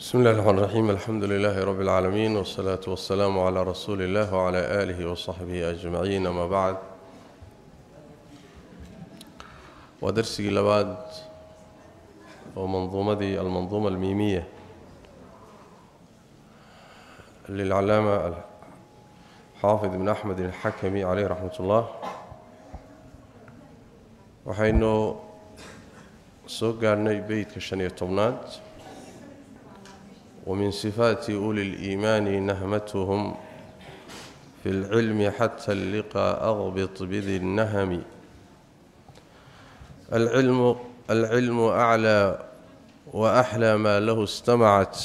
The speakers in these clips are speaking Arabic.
بسم الله الرحمن الرحيم الحمد لله رب العالمين والصلاة والسلام على رسول الله وعلى آله وصحبه أجمعين أما بعد ودرسي لباد ومنظومة المنظومة الميمية للعلامة حافظ بن أحمد الحكمي عليه رحمة الله وحينه سوق قارني بيت كشنية طبنات ومن صفات أولي الإيمان نهمتهم في العلم حتى اللقاء أغبط بذي النهم. العلم العلم أعلى وأحلى ما له استمعت.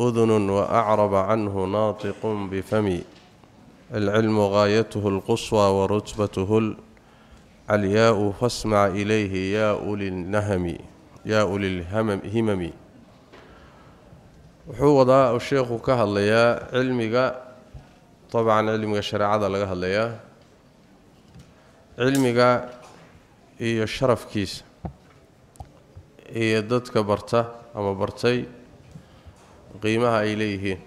أذن وأعرب عنه ناطق بفم. العلم غايته القصوى ورتبته العلياء فاسمع إليه يا أولي النهم يا أولي الهمم wuxuu wadaa sheekhu ka hadlayaa cilmiga dabcan cilmiga shareecada laga hadlayaa cilmiga iyo sharafkiisa iyo dadka barta ama bartay qiimaha ay leeyihiin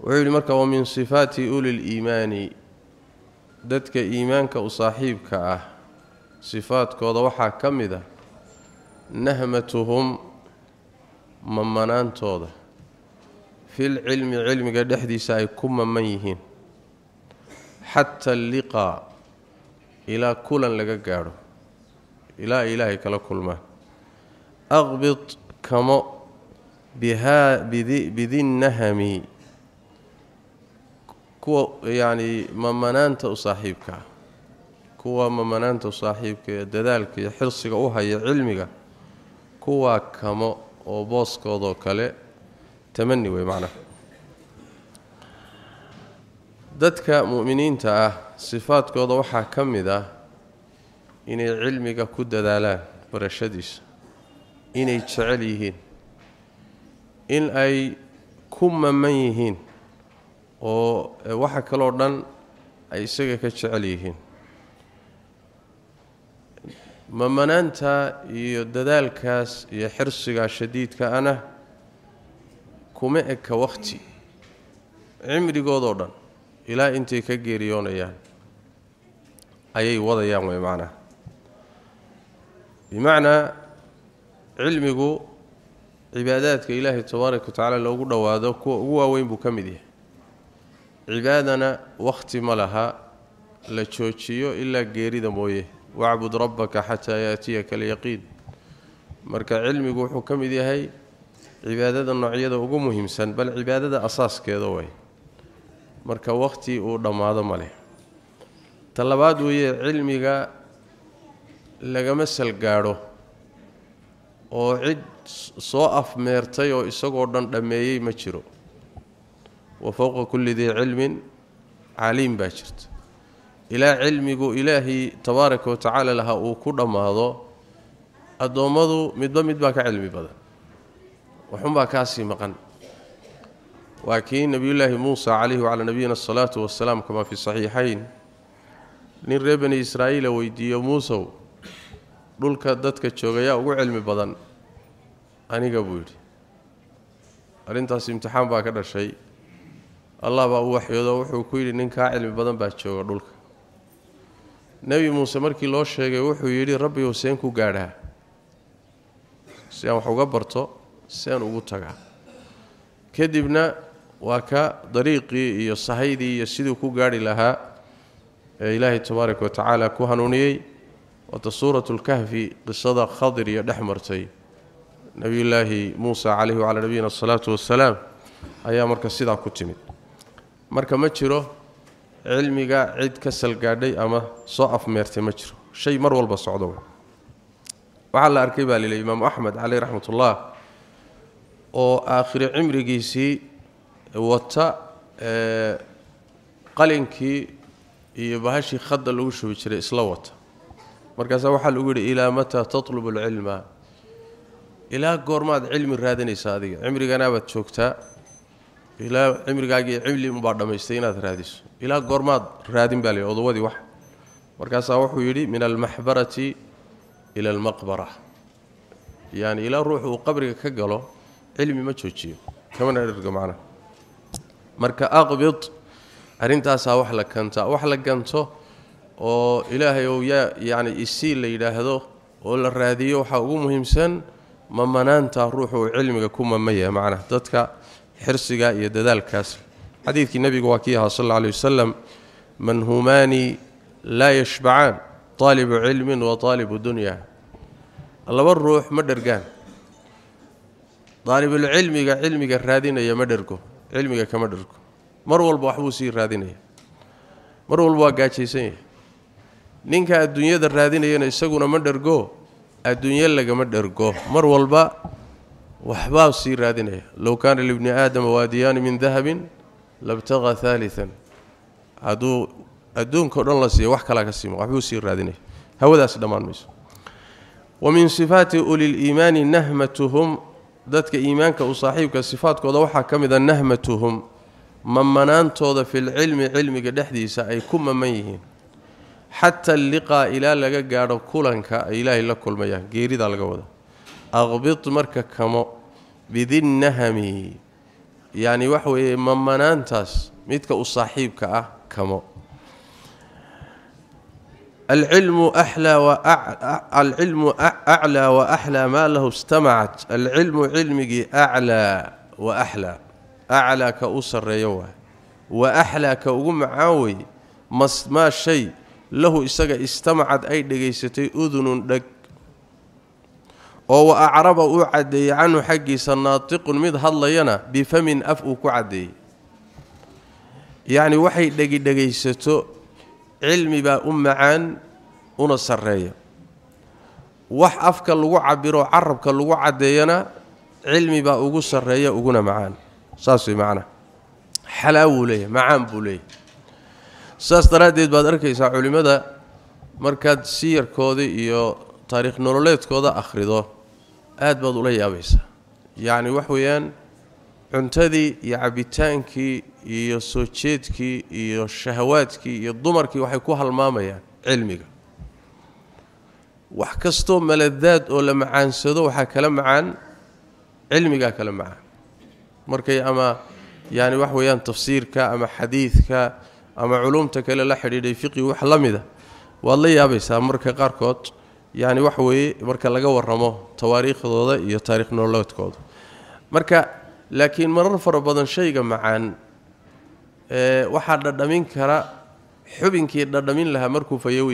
wuxuu yidhi marka wa min sifaati uli liimaani dadka iimaanka u saaxiibka ah sifaadkooda waxaa ka mid a nahmatuhum mamanaantooda fil cilmi cilmiga dhexdiisa ay ku maman yihiin xata alliqaa ilaa kulan laga gaadho ilaa ay ilaahay kala kulmaan aqbid kamo bidinnahami kuwa yacnii mamanaanta u saaxiibka ah kuwa mamanaanta u saaxiibka ee dadaalka iyo xirsiga u haya cilmiga kuwaa kamo macnaha dadka mu'miniinta ah sifaadkooda waxaa ka mid ah inay cilmiga ku dadaalaan barashadiisa inay jecel yihiin in ay ku maman yihiin oo waxa kaloo dhan ay isaga ka jecel yihiin mamanaanta iyo dadaalkaas iyo xirsigaa shadiidka ana kuma eka wakhti cimrigoodoo dhan ilaa intay ka geeriyoonayaan ayay wadayaan way macnaha bimacnaa cilmigu cibaadaadka ilaahay tabaaraka wa tacaala loogu dhowaado kuwa ugu waaweyn buu ka mid yahay cibaadana wakhti ma laha la joojiyo ilaa geerida mooye wacbud rabbaka xataa yaatiyaka alyaqiin marka cilmigu wuxuu ka mid yahay cibaadada noocyada ugu muhiimsan bal cibaadada asaaskeeda way marka wakhti uu dhammaado ma leh ta labaad weeye cilmiga lagama salgaadho oo cid soo afmeertay oo isagoo dhan dhammeeyey ma jiro wa fowqa kulli dii cilmin caliim baa jirta ilaa cilmigu ilaahay tabaaraka wa tacaala lahaa uu ku dhammaado addoommadu midba mid baa ka cilmi badan. Waxunbaa kaasii maqan. Waa kii nebiyullaahi muusa calayhi wacalaa nabiyina asalaatu wasalaam kamaa fi saxiixayn. Nin reer bani israa'iila weydiiyo muusow dhulka dadka joogayaa ugu cilmi badan. Aniga buu yidhi. Arrintaas imtixaan baa ka dhashay. Allah baa u waxyoodo wuxuu ku yidhi nin kaa cilmi badan baa jooga dhulka nebi muuse markii loo sheegay wuxuu yidhi rabbigow seen ku gaadhaa si aan wax uga barto seen ugu tagaa kadibna waa ka dariiqii iyo sahaydii iyo siduu ku gaadhi lahaa ee ilaahay tabaaraka wa tacaala ku hanuuniyey waata suuratulkahfi qisada khadir iyo dhex martay nebiyullaahi muusa calayhi wacalaa nabiyina asalaatu wassalaam ayaa marka sidaa ku timid marka ma jiro cilmiga cid ka salgaadhay ama soo afmeertay ma jiro shay mar walba socdo waxaa la arkay baa lilay imaamu axmed caleyh raxmatullah oo aakhiri cimrigiisii wata qalinkii iyo bahashii khadda lagu shubi jiray isla wata markaasaa waxaa lagu yidhi ilaa mataa tatlubu alcilma ilaa goormaad cilmi raadinaysa adiga cimriganaabaad joogtaa ilaa cimrigaagii cilmi unbaa dhammaystay inaad raadiso ilaa goormaad raadin baa la odawadii wax markaasaa wuxuu yidhi min almaxbarati ila almaqbara yani ilaa ruux uu qabriga ka galo cilmi ma joojiyo kamana dhergo macnaha marka aqbid arrintaasaa wax la kantaa wax la ganto oo ilaahay ou yaa yacni isii la yidhaahdo oo la raadiyo waxaa ugu muhiimsan mamanaanta ruuxu uu cilmiga ku mamaya macnaha dadka xirsiga iyo dadaalkaas حديث النبي وكيها صلى الله عليه وسلم من همان لا يشبعان طالب علم وطالب دنيا. الله والروح ما درغان طالب العلم يا علمي الرادين يا ما درغو علمي كما درغو مر ولب وحوسي الرادين مر ولب واغاجيسن نينكا الدنيا الرادين ان اسغونا ما درغو الدنيا لغما درغو مر ولب وحباب سي الرادين لو كان لابن آدم واديان من ذهب لبتغى ثالثا ادو ادون كودن لاسي واخ كلا كسيمو وخو سي رادين هو داس دمان ميس ومن صفات اولي الايمان نهمتهم ذاتك ايمانك وصاحبك صفات كودا واخا كميدا نهمتهم من منانتوده في العلم علمك دحديسا اي كوم ممنيين حتى اللقاء إلى لغا غارو كولنكا الهي لا كولميا غيريدا لغا ودا اغبط مركه كمو بذين نهمي يعني waxa weey mamanaantaas midka u saaxiibka ah العلم أحلى واعلى العلم أعلى وأحلى ما له استمعت. العلم علمي أعلى وأحلى. أعلى كأسر يوا وأحلى كاغمعاوي ما ما شيء. له استمعت أي دغيسته أذن دغ canhu xaggiisa naatiqun mid hadlayana bifamin af uu ku caddeeyey yacni waxay dhegi dhegaysato cilmi baa u macaan una sarreeya wax afka lagu cabiro carabka lagu caddeeyana cilmi baa ugu sarreeya uguna macaan saas way macnaha xalaa wuu leeyahay macaan buu leeyahay saas daraaddeed baad arkaysaa culimmada markaad siyarkooda iyo taariikh nololeedkooda akhrido aad baad ula yaabaysaa yacni wax weeyaan cuntadii iyo cabbitaankii iyo soo jeedkii iyo shahawaadkii iyo dumarkii waxay ku halmaamayaan cilmiga wax kastoo maladaad oo la macaansado waxaa kala macaan cilmigaa kala macaan markay ama yaani wax weeyaan tafsiirka ama xadiidka ama culumta kale la xidhiidhay fiqi wax la mida waad la yaabaysaa marka qaarkood yacni wax weeye marka laga warramo tawaariikhdooda iyo taarikh nololeedkooda. Marka laakiin marar fara badan shayga macaan ee waxaa dhadhamin kara xubinkii dhadhamin lahaa markuu fayow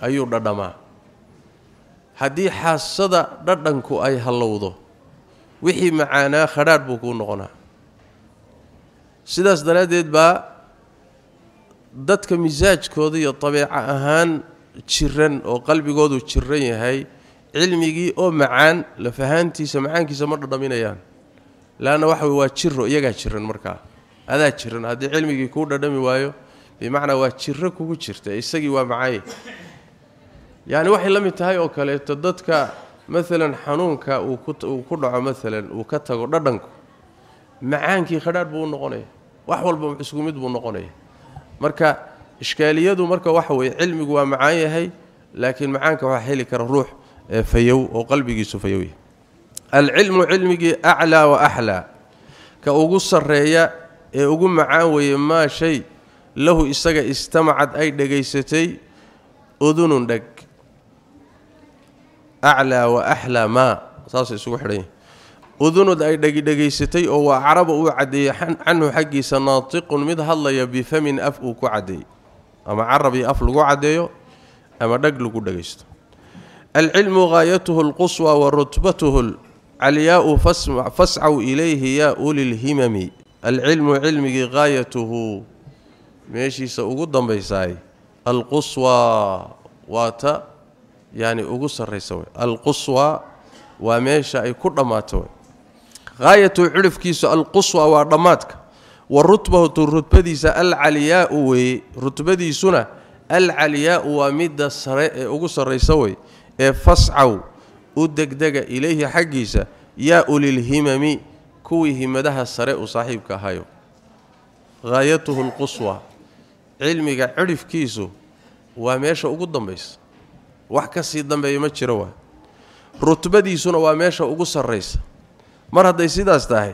ayuu dhadhamaa. Haddii xaasada dhadhanku ay hallowdo wixii macaanaa khadhaadh buu kuu noqonaa. Sidaas daraaddeed baa dadka misaajkooda iyo dabeeco ahaan jiran oo qalbigoodu jiran yahay cilmigii oo macaan lafahaantiisa macaankiisa ma dhadhaminayaan laanna waxa waa jiro iyagaa jiran markaa adaa jiran haddii cilmigii kuu dhadhami waayo bimacnaa waa jiro kugu jirta isagii waa macaanye yacni waxay la mid tahay oo kaleeto dadka maalan xanuunka uu uu ku dhaco maalan uu ka tago dhadhanku macaankii khadhaadh buu u noqonaya wax walba isku mid buu noqonaya marka macaanka waxaa heli kara ruux ee fayow oo qalbigiisu fayow yahay alcilmu cilmigii aclaa wa axlaa ka ugu sarreeya ee ugu macaan weeye maa shay lahu isaga istamacad ay dhegaysatay udunun dheg aclaa wa axlaa maa saasay isugu xidhan yahay udunud ay dhegidhegaysatay oo waa caraba uu caddeeyey canhu xaggiisa naatiqun mid hadlaya bifamin af uu ku caddeeyey ama carab iyo af lagu caddeeyo ama dheg lagu wa rutbatuhu calyaau fascaw ilayhi yaa ulilhimami alcilmu cilmigii gaayatuhu meeshiisa ugu dambaysaay alquswa waa ta yani ugu sarraysa wey alquswa waa meesha ay ku dhammaato wey haayatu cirifkiisu alquswa waa dhammaadka midda sare ee ugu sarraysa wey ee fascaw u degdega ilayhi xaggiisa yaa ulilhimami kuwii himadaha sare u saaxiibka ahayo haayatuhu alquswa cilmiga cirifkiisu waa meesha ugu dambaysa wax ka sii dambeeya ma jiro waa rutbadiisuna waa meesha ugu sarraysa mar hadday sidaas tahay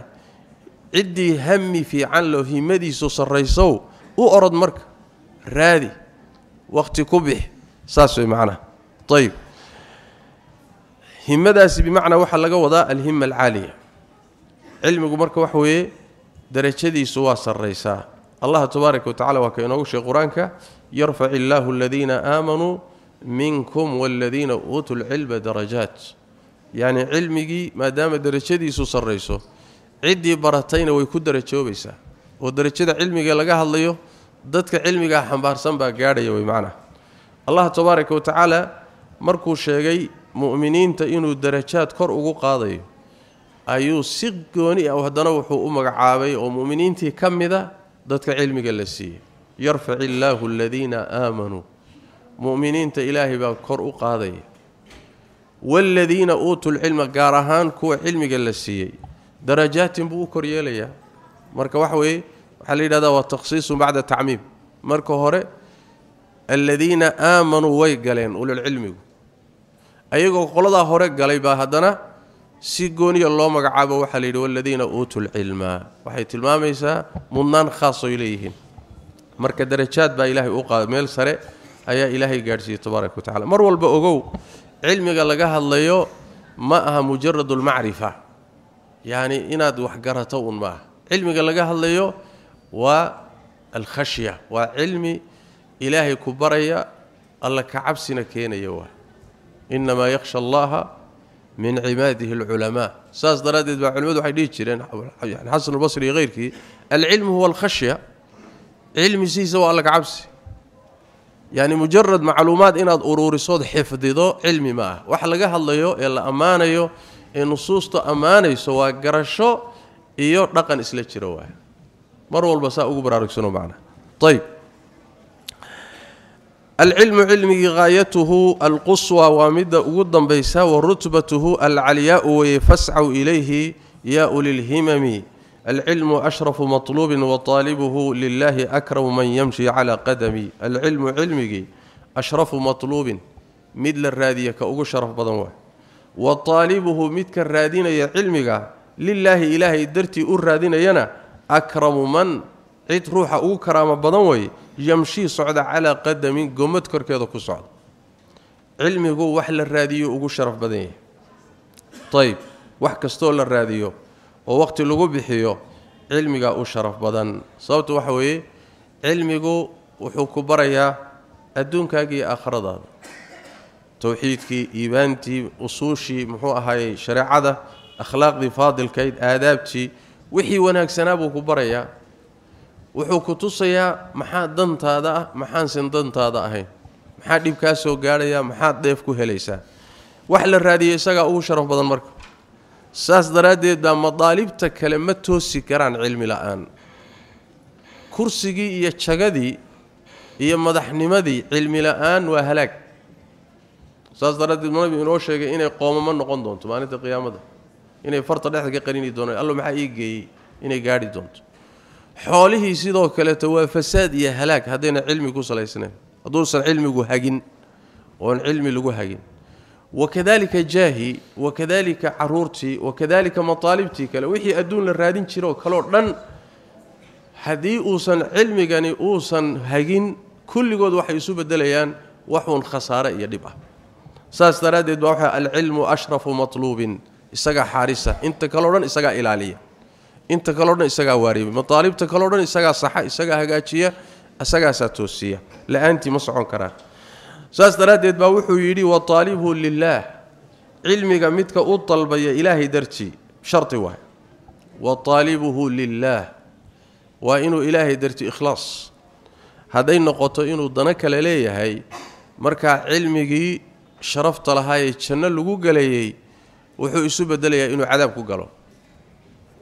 عدي همي في عن في مدي سوس سريسو. أو أرد مرك. رادي. وقتي كبه. ساس في طيب. طيب همداسي بمعنى واحد لغا ودا الهمة العالية. علم marka waxa way darajadii soo sarraysa. الله تبارك وتعالى wuu ka sheegay qur'aanka. يرفع الله الذين آمنوا منكم والذين أوتوا العلم درجات. يعني cilmigu maadaama darajadii soo sarraysiiso. Ciddii baratayna way ku darajoobaysaa oo darajada cilmiga laga hadlayo dadka cilmigaa xambaarsan baa gaadhaya way macnaha allah tabaaraka wa tacaala markuu sheegay mu'miniinta inuu darajaad kor ugu qaadayo ayuu si gooni ah haddana wuxuu u magacaabay oo mu'miniintii ka mida dadka cilmiga la siiyey yarfac illaahu aladiina aamanuu mu'miniinta ilaahay baa kor u qaadaya waaladiina uutuu lcilma gaar ahaan kuwa cilmiga la siiyey darajaatin buu u kor yeelayaa marka waxa weeye waxaa la yidhahdaa waa takhsiisun bacda tacmiim marka hore aladiina aamanuu way galeen ululcilmigu ayagoo qoladaa hore galay baa haddana si gooniya loo magacaabo waxaa la yidhi waladiina uutuu lcilma waxay tilmaamaysaa mudnaan khaasoy leeyihiin marka darajaad baa ilaahay u qaada meel sare ayaa ilaahay gaadhsiiyey tabaaraka wa tacala mar walba ogow cilmiga laga hadlayo ma aha mujaradu يعني إناد وحقرته معه علمي قال لا هدليو و والخشية وعلمي إلهي كبرى الله كعبسنا يوه إنما يخشى الله من عباده العلماء. ساس دردد بعلمه وحدي جيرين يعني حسن البصري غير غيرك العلم هو الخشية. علمي زي سواء لك عبسي يعني مجرد معلومات ان ضروري صود حفظي ذو علمي ما. واخ لا هدليو يلا امانيو ee nusuusta amaanayso waa garasho iyo dhaqan رواه مروا waa mar walba معنا طيب العلم علمي غايته القصوى ومده ugu dambaysa ورتبته العلياء ويفسعوا اليه يا أولي الهمم العلم اشرف مطلوب وطالبه لله اكرم من يمشي على قدمي العلم علمي اشرف مطلوب مدل الراديه كاو شرف بدن واحد u raadinayana akramu man cid ruuxa ugu karaamo badan weeye yamshii socda calaa qadamin gomad korkeeda ku socda cilmigu wax la raadiyo ugu sharaf badan yahay ayb wax kastoo la raadiyo oo waqhti lagu bixiyo cilmigaa u sharaf badan sababtu waxa weeye cilmigu wuxuu ku barayaa adduunkaagii iyo aakhiradaada muxuu ahaayey shareecada akhlaaqdii faadilkayd aadaabtii wixii wanaagsanaa buu ku barayaa wuxuu ku tusayaa maxaa dantaada ah maxaansan dantaada ahayn maxaa dhib kaa soo gaadhaya maxaad dheef ku helaysaa wax la raadiyay isagaa ugu sharaf badan marka saas daraaddeed baa madaalibta kale ma toosi karaan cilmi la-aan kursigii iyo jagadii iyo madaxnimadii cilmi la-aan waa halaag saas daraaddeed nabi inoo sheegay inay qoomamo noqon doonto maalinta qiyaamada inay farta dhexda ka qarini doonaan allo maxaa ii geeyey inay gaadhi doonto xoolihii sidoo kaleeto waa fasaad iyo halaag haddayna cilmi ku salaysnayn hadduusan cilmigu hagin oon cilmi lagu hagin wakadalika jaahi wakadalika caruurtii wakadalika mataalibtii kale wixii adduun la raadin jiroo kaleo dhan haddii uusan cilmigani uusan hagin kulligood waxay isu bedelayaan waxuun khasaare iyo dhib ah saas daraaddeed baa waxa alcilmu ashrafu matluubin isagaa xaarisa inta kaleo dhan isagaa ilaaliya inta kaleo dhan isagaa waariibay mataalibta kaleo dhan isagaa saxa isagaa hagaajiya isagaasaa toosiya la-aantii ma socon karaan saas daraaddeed baa wuxuu yidhi wataalibhu lilaah cilmiga midka u dalbaya ilaahay dartii shardi waay wa taalibuhu lilaah waa inuu ilaahay dartii ikhlaas hadday noqoto inuu dano kale leeyahay markaa cilmigii sharafta lahaayee janno lagu galeeyey wuxuu isu bedelayaa inuu cadaab ku galo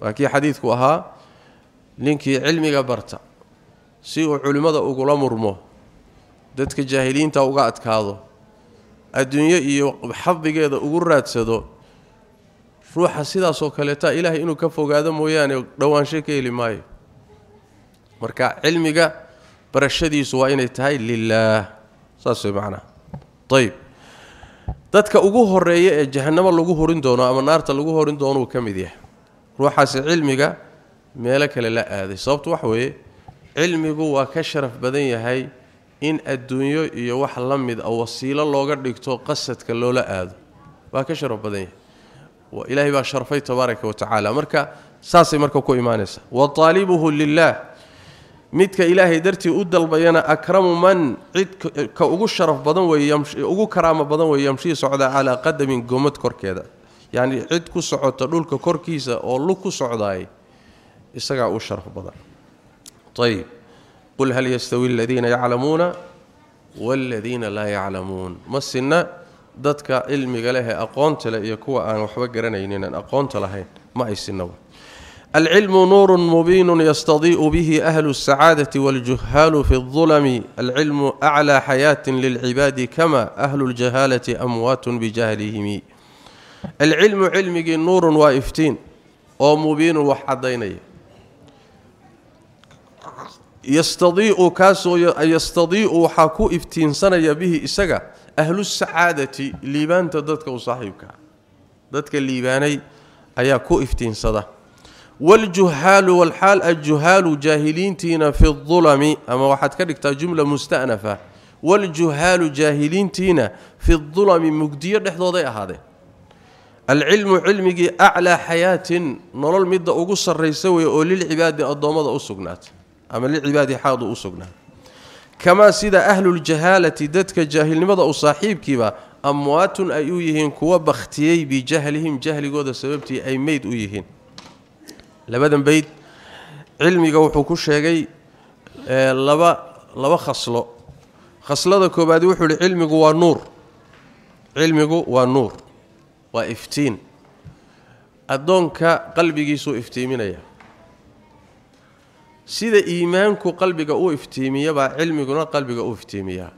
waa kii xadiidku ahaa ninkii cilmiga barta si uu culimmada ugula murmo dadka jaahiliinta uga adkaado adduunyo iyo xadigeeda ugu raadsado ruuxa sidaasoo kaleeta ilaahay inuu ka fogaado mooyaane dhowaansho ka heli maayo marka cilmiga barashadiisu waa inay tahay lilaah saas way macnaha ayb dadka ugu horeeya ee jahannamo lagu horin doono ama naarta lagu horin doono uu ka mid yahay ruuxaasi cilmiga meelo kale la aaday sababtu waxa weeye cilmigu waa ka sharaf badan yahay in adduunyo iyo wax la mid a wasiilo looga dhigto qasadka loola aado waa ka sharaf badan yahay ilaahay baa sharfay tabaaraka wa tacaala marka saasay marka ku imaanaysaa wa taalibuhu lilaah midka ilaahay dartii u dalbayana akramu man cid ka ugu sharaf badan weeye ugu karaamo badan weeye yamshii socda calaa qadamin gomad korkeeda yacni cid ku socota dhulka korkiisa oo lug ku socdaay isagaa u sharaf badan ayib qul hal yastawi aladiina yaclamuuna waaladiina laa yaclamuun ma sinna dadka cilmiga leh ee aqoonta leh iyo kuwa aan waxba garanaynin aan aqoonta lahayn ma ay sinaba العلم نور مبين يستضيء به أهل السعادة والجهال في الظلم. العلم أعلى حياة للعباد كما أهل الجهالة أموات بجهلهم. العلم علم نور وافتين ومبين وحدين. يستضيء كاس يستضيء حكو افتين سنة به اسغا أهل السعادة لبان تدك وصاحبك. دتك ليباني أيا كو افتين صدق والجهال والحال الجهال جاهلين تينا في الظلم. أما واحد كدغت جملة مستأنفة. والجهال جاهلين تينا في الظلم. مقدير وضيع اهاده العلم علمي أعلى حياة. نرى ميد اوو سريسه وي أو للعباده ادمده اسغنات أما للعباده حاضو اسغنا كما سيدا أهل الجهالة دتك جاهل نمده أو صاحبك أموات ايو يهن بختيي بجهلهم. جهل قود سببتي أي ميد أو labadan beyd cilmiga wuxuu ku sheegay laba laba khaslo. Khaslada koobaadi wuxuu ihi cilmigu waa nuur. Cilmigu waa nuur waa iftiin. Addoonka qalbigiisuu iftiiminaya. Sida iimaanku qalbiga u iftiimiyabaa cilmiguna qalbiga u iftiimiyaa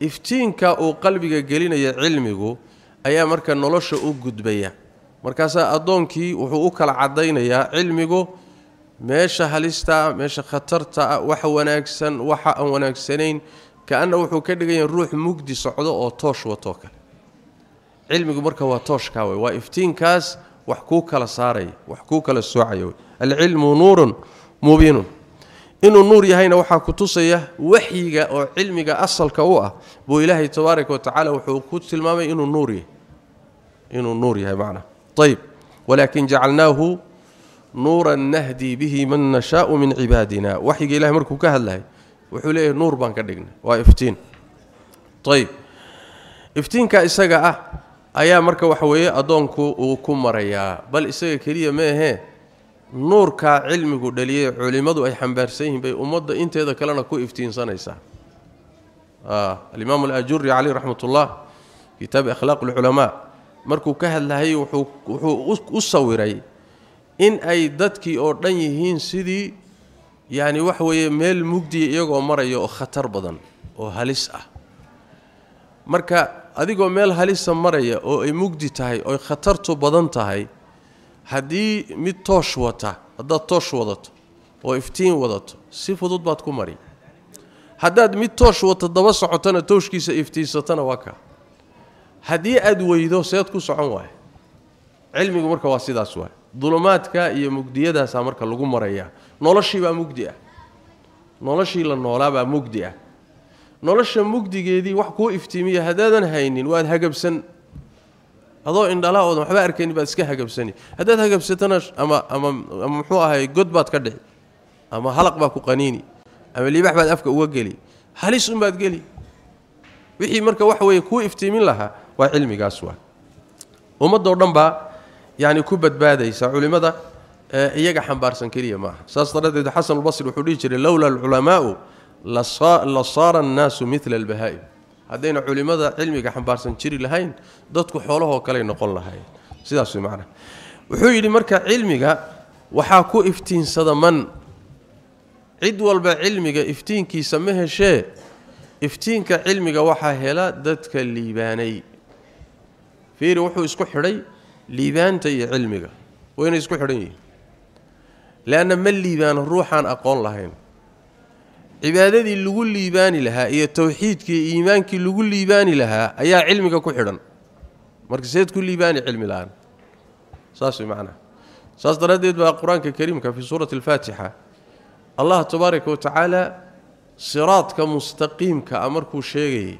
iftiinka uu qalbiga gelinaya cilmigu ayaa marka nolosha u gudbaya markaasaa addoonkii wuxuu u kala caddaynayaa cilmigu meesha halistaa meesha khatarta ah waxa wanaagsan waxa aan wanaagsanayn ka-anna wuxuu ka dhiganya ruux mugdi socdo oo toosh watoo kale cilmigu marka waa tooshkaa wey waa iftiinkaas wax kuu kala saaraya wax kuu kala soocaya wey alcilmu nuurun mubiinun inuu nuur yahayna waxaa ku tusaya waxyiga oo cilmiga asalka u ah buu ilaahay tabaaraka wa tacaala wuxuu ku tilmaamay inuu nuur yahay inuu nuur yahay macnaa طيب ولكن جعلناه نورا نهدي به من نشاء من عبادنا. وحي إله مركو كهل له. وحي له نور بان كدقنا. وافتين طيب افتين كاسغا أه أيا مركا وحوي أدونكو أو كمريا بل اسغا كليا ما هي. نور كا علمي دلية علمادو أي حنبارسين بي. امه انتهد كلنا كو افتين سنيسا آه الإمام الأجري عليه رحمة الله كتاب أخلاق العلماء. Markuu ka hadlahayay wuxuu u sawiray in ay dadkii oo dhan yihiin sidii yacni waxa weeye meel mugdiya iyagoo maraya oo khatar badan oo halis ah marka adigoo meel halisa maraya oo ay mugdi tahay ooy khatartu badan tahay haddii mid toosh wata haddaad toosh wadato oo iftiin wadato si fudud baad ku mari haddaad mid toosh wato daba socotona tooshkiisa iftiinsatana waa haddii aad weydo seed ku socon waay cilmigu marka waa sidaas waay dulumaadka iyo mugdiyadaasaa marka lagu marayaa noloshiibaa mugdi ah noloshii la noolaabaa mugdi ah nolosha mugdigeedii wax kuu iftiimiya haddaadan haynin waad hagabsan adoo indhala oodan waxba arkaynin baad iska hagabsani haddaad hagabsatana ama ama ama muxuu ahay god baad ka dhici ama halaq baa ku qaniini ama libax baad afka uga geli halis unbaad geli wixii marka waxa weeye kuu iftiimin lahaa waa cilmigaas waa ummadoo dhan baa yani ku badbaadaysa culimmada iyaga xambaarsan keliya maaha saas daraaddeed xasanulbasri wuxuu dhihi jiray lowla alculamaau la saara annaasu midla albahaa'im haddayna culimmada cilmiga xambaarsan jiri lahayn dadku xoolahoo kaley noqon lahayn sidaas way macnaha wuxuu yidhi marka cilmiga waxaa ku iftiinsada man cid walba cilmiga iftiinkiisa ma heshee iftiinka cilmiga waxaa hela dadka liibaanay فيري وحو اسكو خري ليبانت اي علمي وين اسكو خري لأن ما ليبان روحان أقول لهين. عبادتي لو ليبان لها اي توحيدك إيمانك لو ليبان لها أيا علمي كو خيدن مرك سيد كل ليبان علمي الان صاص بمعنى صاص تردد بالقران الكريم في سورة الفاتحة. الله تبارك وتعالى صراطك مستقيم كامركو شيغي.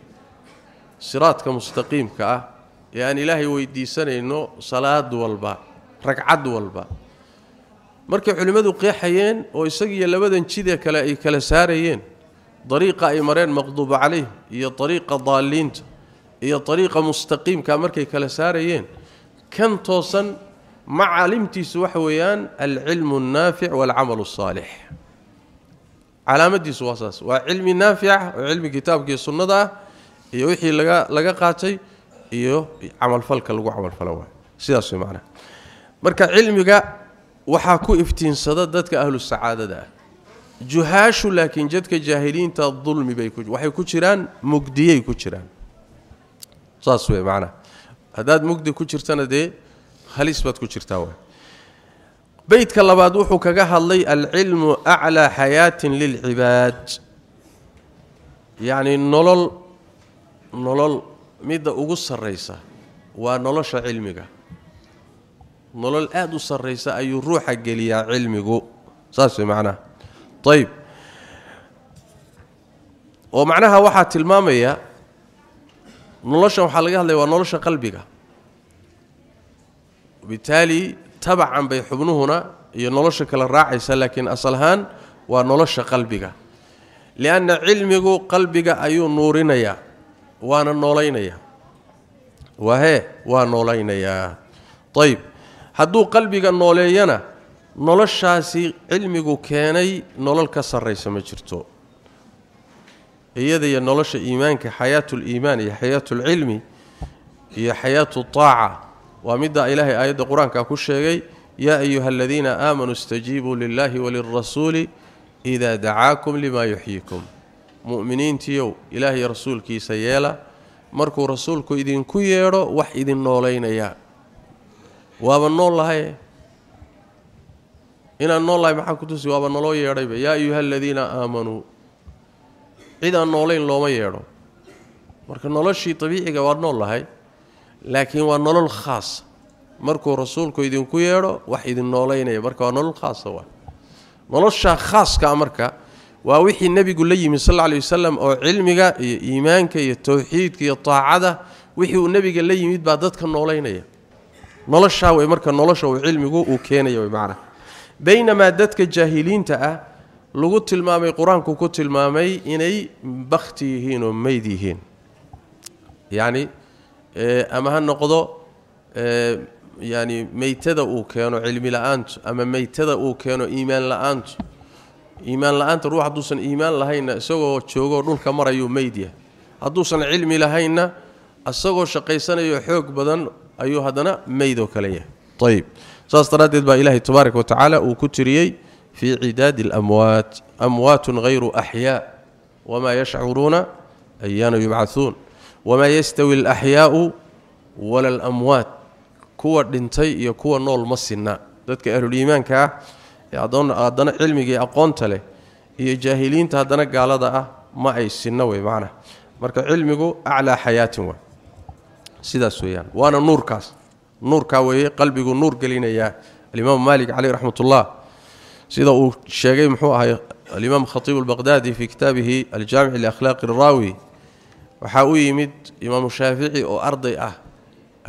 صراطك مستقيم كامركو آه. Ee aan ilaahay weydiisanayno salaad walba ragcad walba markay culimmadu qeexayeen oo isagiiyo labadan jidee kale ay kala saarayeen dariiqa ay mareen maqduuba calayh iyo dariiqa daalliinta iyo dariiqa mustaqiimka markay kala saarayeen kan toosan macalimtiisu waxa weeyaan alcilmu annaafic waalcamalu asaalix calaamadiisu waa saas waa cilmi naafica oo cilmi kitaabkii sunnada ah iyo wixii laga laga qaatay iyo camalfalka lagu camalfalo waay sidaas way macnaha marka cilmiga waxaa ku iftiinsada dadka ahlu sacaadada ah juhaashu laakiin jadka jaahiliinta dulmi bay ku waxay ku jiraan mugdiyay ku jiraan saas wey macnaha haddaad mugdi ku jirtana dee halis baad ku jirtaa waay beydka labaad wuxuu kaga hadlay alcilmu aclaa xayaatin lilcibaad yacni nolol nolol midda ugu sarraysa waa nolosha cilmiga nolol aada u sarraysa ayuu ruuxa geliyaa cilmigu saas way macnaha ayib oo macnaha waxaa tilmaamaya noloshan waxaa laga hadlaya waa nolosha qalbiga bitaali tabacan bay xubnuhuna iyo nolosha kala raacaysa laakiin asal ahaan waa nolosha qalbiga lianna cilmigu qalbiga ayuu nuurinayaa waahee waa noolaynayaa ayib hadduu qalbiga nooleeyana noloshaasi cilmigu keenay nolol ka sarraysa ma jirto iyada iyo nolosha iimaanka xayaatuliimaan iyo xayaatulcilmi iyo xayaatu taaca waa midda ilaahay aayadda qur-aanka ku sheegay yaa ayuha aladiina aamanuu istajiibuu lillahi walilrasuuli idaa dacaakum limaa yuxyikum mu'miniintiiow ilaahay rasuulkiisa yeela markuu rasuulku idinku yeedho wax idin noolaynayaa waaba nool lahaye inaan nool lahay maxaa ku tusi waaba naloo yeedhayba yaa ayuha aladiina aamanuu cid aan noolayn looma yeedho marka noloshii dabiiciga waa nool lahay laakiin waa nolol khaasa markuu rasuulku idinku yeedho wax idin noolaynaya marka waa nolol khaasa waa noloshaa khaaskaa marka waa wixii nebigu la yimi sal alay wasalam oo cilmiga iyo iimaanka iyo towxiidka iyo taacada wixii uu nebiga la yimid baa dadka noolaynaya noloshaa wey marka nolosha uu cilmigu uu keenaya wey macnaha baynamaa dadka jaahiliinta ah lagu tilmaamay qur-aanku ku tilmaamay inay bakhti yihiin oo meyd yihiin yacni ama ha noqdo yani meytada uu keeno cilmi la-aantu ama meytada uu keeno iimaan la-aantu iimaan la-aanta ruux hadduusan iimaan lahaynna isagoo joogoo dhulka marayuu meyd yahay hadduusan cilmi lahaynna isagoo shaqaysanayo xoog badan ayuu haddana meydoo kale yahay ayib saas daraaddeed baa ilaahay tabaaraka wa tacaala uu ku tiriyey fii cidaadi alamwaat amwaatun hayru axyaa wamaa yashcuruuna ayaana yubcahuun wamaa yastawi alaxyaau wala alamwaat kuwa dhintay iyo kuwa nool ma sinna dadka ahluliimaanka ah haddana cilmigii aqoonta leh iyo jaahiliinta haddana gaalada ah ma ay sinna wey macnaha marka cilmigu aclaa xayaatin waa sidaas weeyaan waana nuurkaas nuurkaa weeye qalbigu nuur gelinayaa alimaamu maalik caleyh raxmat ullah sida uu sheegay muxuu ahay alimaam khatiib albaqhdaadi fii kitaabihi aljaamic liakhlaaqi araawi waxaa u yimid imaamu shaafici oo arday ah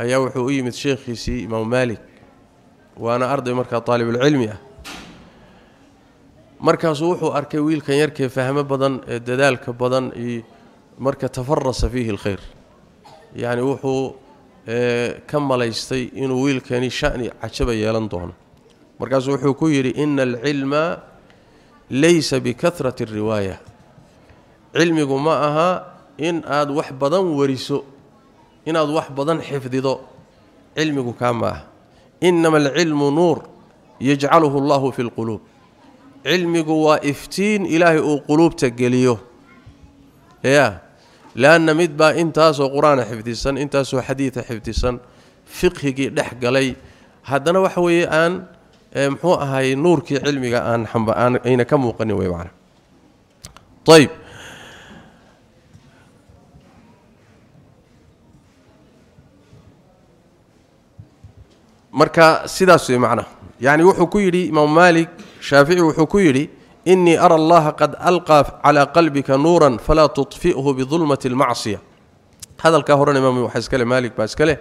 ayaa wuxuu u yimid sheekhiisii imaamu maalik waana arday markaa taalibulcilmi ah markaasuu wuxuu arkay wiilkan yarkee fahmo badan ee dadaalka badan iyo marka tafarasa fiihi alkhayr yacni wuxuu ka malaystay inuu wiilkani shani cajaba yeelan doono markaasuu wuxuu ku yidhi ina alcilma laysa bikahrati alriwaaya cilmigu ma aha in aad wax badan wariso inaad wax badan xifdido cilmigu kaa ma aha inama alcilmu nuur yajcaluhu allahu fi lquluub cilmigu waa iftiin ilaahay uu quluubta geliyo ya leanna mid baa intaasoo qur-aana xifdisan intaasoo xadiida xifdisan fiqhigii dhex galay haddana waxa weeye aan muxuu ahay nuurkii cilmiga aan aan ayna ka muuqanin wey macana ayb marka sidaas wey macnaha yacni wuxuu ku yidhi imaamu maalik shaafici wuxuu ku yidhi inii ara allaha qad alqaa calaa qalbika nuuran falaa tudfi'hu bidulmati almacsiya hadalkaa horena imaam waxa iskale maalik baa iskale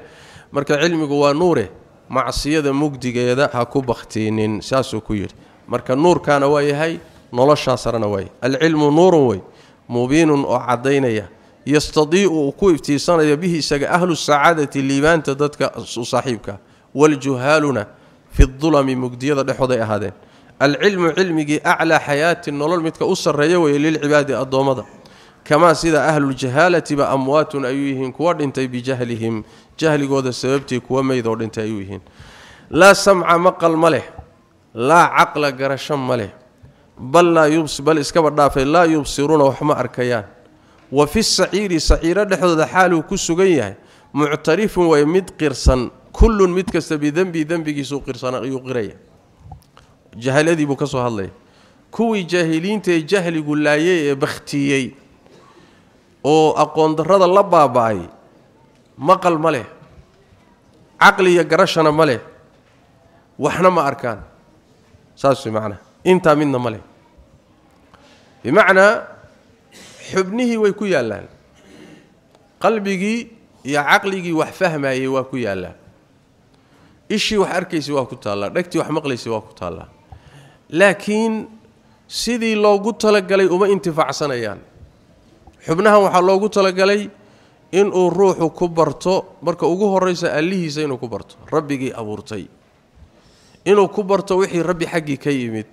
marka cilmigu waa nuure macsiyada mugdigeeda ha ku bakhtiinin saasuu ku yidhi marka nuurkaana waa yahay noloshaa sarena waa yahay alcilmu nuurun wey mubiinun oo caddaynaya yastadiicu uu ku iftiisanaya bihi isaga ahlu sacaadati liibaanta dadka u saaxiibka waljuhaaluna fi dulami mugdiyada dhexooday ahaadeen العلم علمي أعلى حياة نولول ميدكا اسريه وي للعباد ادومدا كما سيدا أهل الجهالة بأموات ايهم كوادنت بجهلهم. جهل غود سببتي كو ميدو دنت ايهم لا سمع مقل مله لا عقل غرشم مله بل لا يبص بل إسكبر دافا لا يبصرون وحما أركيان. وفي السعير سعير دخود حاله كسغن يحي معترف ويمد قرصا كل مد بذنبي ذنبي ذنبي سو قرسن يقريه. Jahaladii buu ka soo hadlaya kuwii jaahiliinta ee jahligu laayay ee bakhtiyey oo aqoon darrada la baaba'ay maqal ma leh caqli iyo garashana ma leh waxna ma arkaan saas way macnaha intaa midna ma leh bimacnaa xubnihii way ku yaallaan qalbigii iyo caqligii wax fahmayey waa ku yaallaan ishii wax arkaysay waa ku taallaa dhegtii wax maqlaysay waa ku taallaa laakiin sidii loogu talagalay uma intifaacsanayaan. Xubnahan waxaa loogu talagalay inuu ruuxu ku barto marka ugu horraysa allihiisa inuu ku barto rabbigii abuurtay. Inuu ku barto wixii rabbi xaggii ka yimid.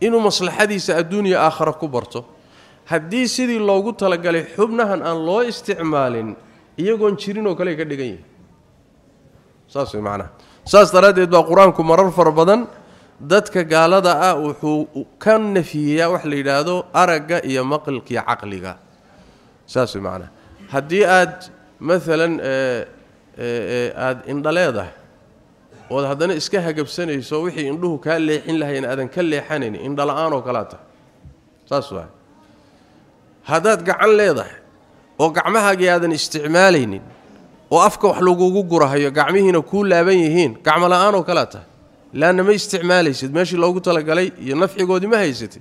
Inuu maslaxadiisa adduuniya aakhara ku barto. Haddii sidii loogu talagalay xubnahan aan loo isticmaalin iyagoon jirin oo kale ka dhigan yihiin saas way macnaha saas daraaddeed baa qur'aanku marar fara badan dadka gaalada ah wuxuu ka nafiyeyaa wax la yidhaahdo aragga iyo maqalkiiyo caqliga. Saas way macnaha haddii aad maalan aada indha leedahay ood haddana iska hagabsanayso wixii indhuhu kaa leexin lahayn aadan ka leexanayn indhala-aan oo kalaa tahay saas waay haddaad gacan leedahay oo gacmahaagii aadan isticmaalaynin oo afka wax lagugu gurahayo gacmihiina kuu laaban yihiin gacmo la'aan oo kalaa tahay لأن ما استعماليسد ماشي لو لوو تلغلي يا نفخي غودي ما هيستي.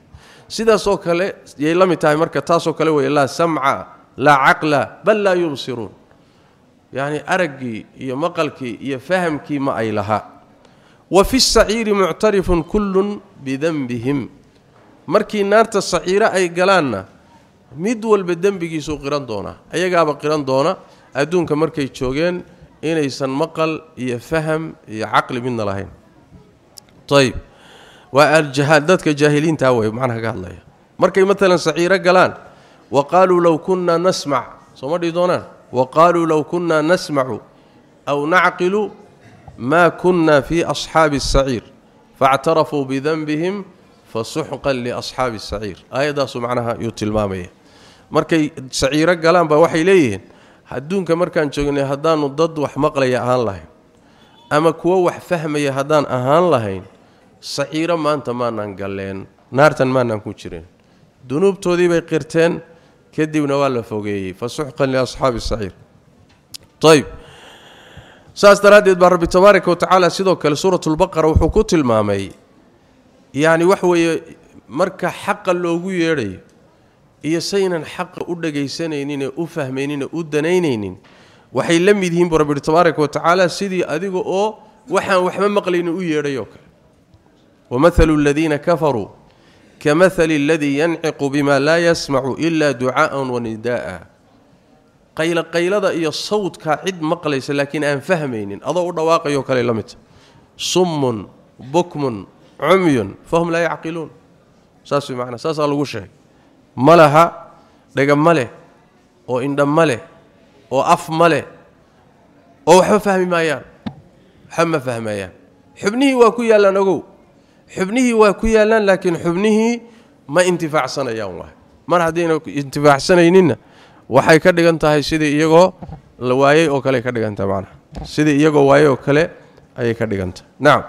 سدا سو كلي يي لمي تاي مركا تاسو كلي وي لا سمع لا عقل بل لا يبصرون. يعني أرقي يا مقلكي يا فهمكي ما أي لها. وفي السعير معترف كل بذنبهم. مركي naarta saciira ay galaana mid walba dambigiisu qiran doona ayaga ba qiran doona adduunka markay joogen inaysan maqal iyo faham iyo aqal minna lahayn طيب. والجهال ذاتك الجاهلين تاوي معناها قال الله. مركي مثلا سعيرة قالان وقالوا لو كنا نسمع صمدي دونا وقالوا لو كنا نسمع أو نعقل ما كنا في أصحاب السعير فاعترفوا بذنبهم فسحقا لأصحاب السعير. آية أيضا معناها المامية. مركي سعيرة قالان بوحي وحي ليه هدونك مركان جوجني هدانو دد وحمق لي أهان الله أما كو وح فهمية هدان أهان لهين saciiro maanta maanaan galleen naartan maanaan ku jirin dunuubtoodii bay qirteen kadibna waa la fogeeyey fa suxqan liasxaabi saciir ayb saas daraaddeed baa rabbi tabaaraka wa tacaala sidoo kale suuratulbaqara wuxuu ku tilmaamay yacni wax weeye marka xaqa loogu yeedhayo iyo saynan xaqa u dhagaysanayninee u fahmaynine u danaynaynin waxay la mid yihiin buu rabbi tabaaraka wa tacaala sidii adiga oo waxaan waxba maqlaynin u yeedhayoo kale ومثل الذين كفروا كمثل الذي ينعق بما لا يسمع إلا دعاء ونداء. قيل قيل هذا اي الصوت كعد مقليس لكن أن فهمين أضو دواق يو كلمت صم بكم عمي فهم لا يعقلون. ساس في معنى ساس لو شيء. ملها دغم مله أو ان دم مله أو أف مله أو حفهم ما يا حما فهميا حبني واكو يلا نغو xubnihii waa ku yaallaan laakiin xubnihii ma intifaacsanayaan waay mar haddayna intifaacsanayninna waxay ka dhigan tahay sidii iyagoo la waayey oo kale ka dhigan tahay macnaha sidii iyagoo waayey oo kale ayay ka dhigan tahay nacam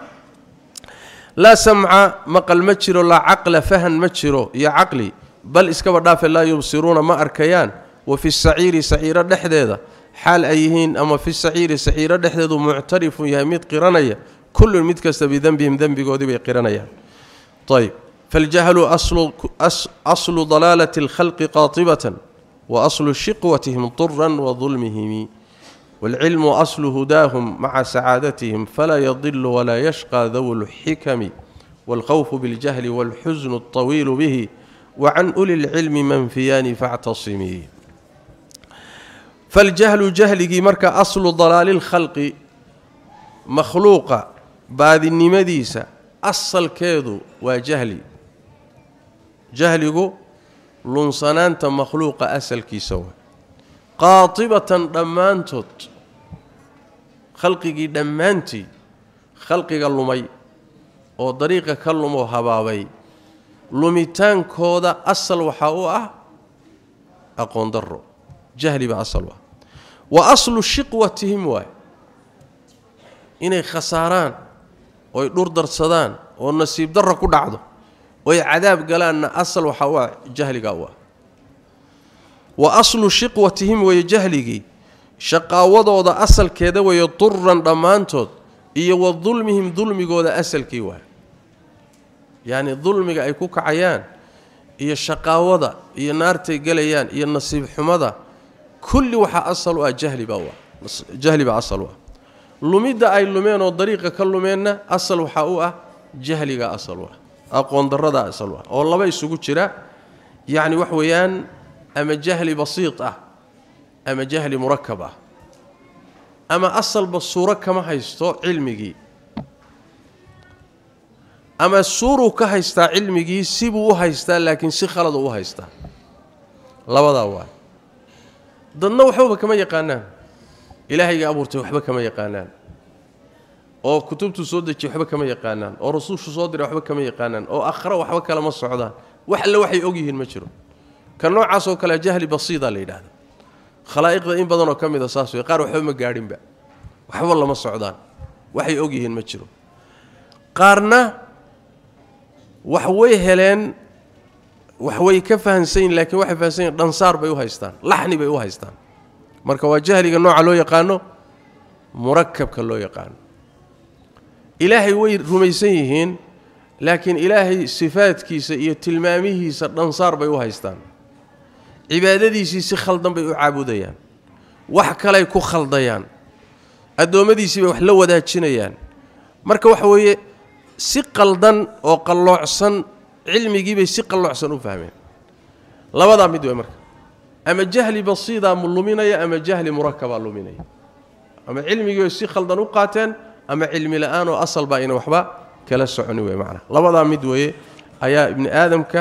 laa samca maqal ma jiro laa caqla fahan ma jiro iyo caqli bal iskaba dhaafe laa yubsiruuna ma arkayaan wa fi saciiri saciiro dhexdeeda xaal ay yihiin ama fi saciiri saciiro dhexdeedu muctarifun yahay mid qiranaya كل ميت كسب ذنبهم ذنب قودي بيقرن يعني طيب فالجهل أصل أصل ضلالة الخلق قاطبة وأصل شقوتهم طرا وظلمهم. والعلم أصل هداهم مع سعادتهم فلا يضل ولا يشقى ذو الحكم. والخوف بالجهل والحزن الطويل به وعن أولي العلم منفيان فاعتصمي. فالجهل جهلي مرك أصل ضلال الخلق مخلوقا. Baadinimadiisa asalkeedu waa jahli jahligu lunsanaanta makhluuqa asalkiisa waa qaatibatan dhammaantood khalqigii dhammaantii khalqiga lumay oo dariiqa ka lumoo habaabay lumitaankooda asal waxaa u ah aqoon darro jahli baa asal u ah wa aslu shiqwatihim waay inay khasaaraan oy dhurdarsadaan oo nasiib darra ku dhacdo oy cadaab galaanna asal waxaa u ah jahligaa u ah wa aslu shiqwatihim weeye jahligii shaqaawadooda asalkeeda weeye duran dhammaantood iyo wa dulmihim dulmigooda asalkii waay yacni dulmiga ay ku kacayaan iyo shaqaawada iyo naartay gelayaan iyo nasiib xumada kulli waxaa asal u ah jahli baa u ah jahli baa asal u ah lumidda ay lumeen oo dariiqa ka lumeenna asal waxaa u ah jahliga asal u ah aqoon darrada asal u ah oo laba isugu jira yacni wax weeyaan ama jahli basiid ah ama jahli murakab ah ama asalba suuro kama haysto cilmigii ama suuruu ka haystaa cilmigii sibuu u haystaa laakiin si khaladu u haystaa labadaa waa dadna waxbaba kama yaqaanaan ilaahayga abuurtay waxba kama yaqaanaan oo kutubtuu soo dejiyay waxba kama yaqaanaan oo rasuulshu soo diray waxba kama yaqaanaan oo akhre waxba kalama socdaan wax alle waxay og yihiin ma jiro ka noocaas oo kale jahli basiida la yidhaahda khalaa'iqda in badanoo ka mid a saas wey qaar waxba ma gaadhinba waxba lama socdaan waxay og yihiin ma jiro qaarna wax way heleen wax way ka fahansan yihin lakiin waxay fahansan yihin dhansaar bay u haystaan laxni bay u haystaan marka waa jahliga nooca loo yaqaano murakabka loo yaqaano ilaahay way rumaysan yihiin laakiin ilaahay sifaadkiisa iyo tilmaamihiisa dhansaar bay u haystaan cibaadadiisii si khaldan bay u caabudayaan wax kaley ku khaldayaan addoommadiisii bay wax la wadaajinayaan marka waxa weeye si qaldan oo qalloocsan cilmigiibay si qalloocsan u fahmeen labadaa mid wey marka jahli murakabaa luminaya ama cilmigii bay si khaldan u qaateen ama cilmi la-aan oo asal baa ina waxba kala soconi wey macnaa labadaa mid weeye ayaa ibni aadamka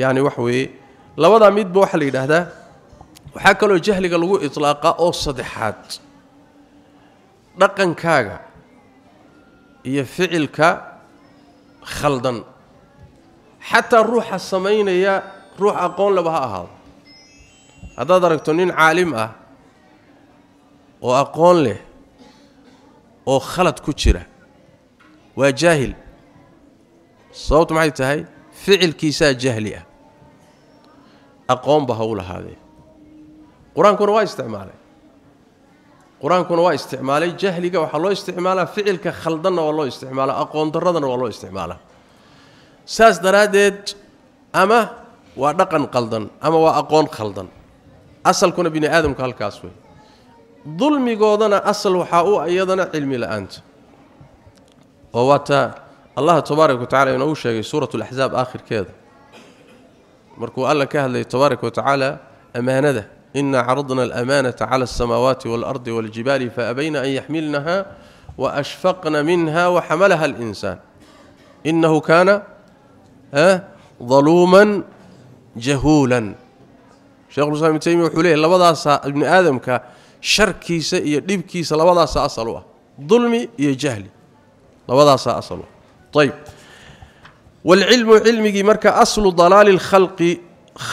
yacni wax weeye labadaa midba waxaa la yidhaahdaa waxaa kaloo jahliga lagu iطlaaqaa oo saddexaad dhaqankaaga iyo ficilka khaldan xataa ruuxa samaynaya ruux aqoon leba ha ahaado هذا درجته نين عالم آه. واقون له أو خلط كجيره وجاهل صوت معي يتهي فعل كيسا جهليه آه. أقوم بهول هذه. قرآن كون واي استعماله. قرآن كون واي استعماله جهلقه وحا لو استعماله فعل كخلدنا ولا استعماله أقوم دردنا ولا استعماله. ساس درادت أما وا قلدن أما وا خلدن asalkuna bini aadamku halkaas wey dulmigoodana asal waxaa u iyadana cilmi la-aanta oo waata allah tabaaraka wa tacala inoogu sheegay suurat laxzaab aakhirkeeda markuu alla ka hadlayay tabaaraka wa tacaala amaanada ina caradna alamaanata cala alsamaawaati waalardi waljibaali faabayna an yaxmilnaha waashfaqna minha waxamalaha alinsaan inahu kaana daluuman jahuulan shekhulislam ibn taymiya wuxuu leeyahy labadaasaa ibni aadamka sharkiisa iyo dhibkiisa labadaasaa asal u ah dulmi iyo jahli labadaasaa asal u ah ayb waalcilmu cilmigii marka aslu dalaali lkhalqi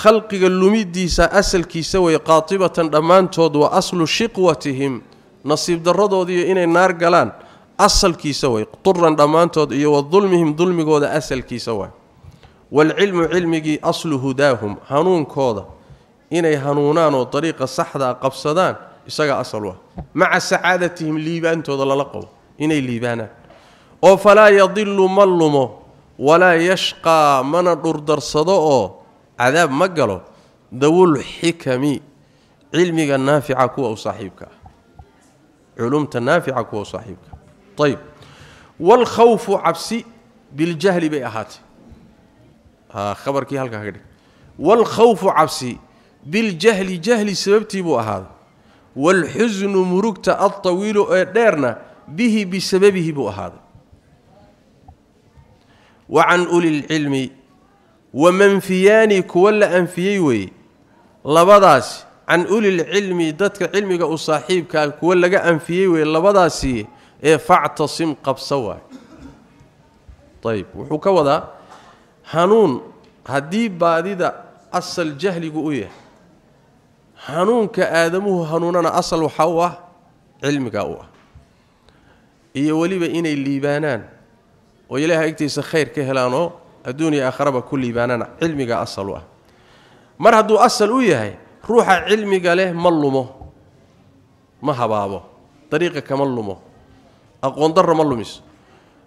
khalqiga lumidiisa asalkiisa way qaatibatan dhammaantood wa aslu shiqwatihim nasiib darradoodiiyo inay naar galaan asalkiisa way turan dhammaantood iyo wa dulmihim dulmigooda asalkiisa waay waalcilmu cilmigii aslu hudaahum hanuunkooda inay hanuunaan oo dariiqa saxdaa qabsadaan isagaa asal u ah maca sacaadatihim liibaantooda lala qabo inay liibaanaan oo falaa yadilu ma lumo walaa yashqaa mana dhurdarsado oo cadaab ma galo dawul xikami cilmiga naafica kuwa u saaxiibka ah culumta naafica kuwa u saaxiibka ayb waalkhawfu cabsi biljahli bay ahaatay khabarkii halkaa ka dhig waalkhawfu cabsi بالجهل جهل سببتي بو اهاد والحزن مرقت الطويل ديرنا به بسببه بو اهاد وعن أولي العلم ومن فيانك ولا انفيوي لبداس عن أولي العلم ددك علمك وصاحبك ولا انفيوي لبداس اي فاعتصم قبصوا طيب وحكوا ذا هنون هدي بادي ذا أصل جهل قوية. Ah ah inay liibaanaan oo ilaahay agtiisa khayr ka helaanoo adduun iyo aakharaba ku liibaanana cilmigaa asal u ah mar hadduu asal u yahay ruuxa cilmiga leh ma lumo ma habaabo dariiqa kama lumo aqoon darra ma lumiso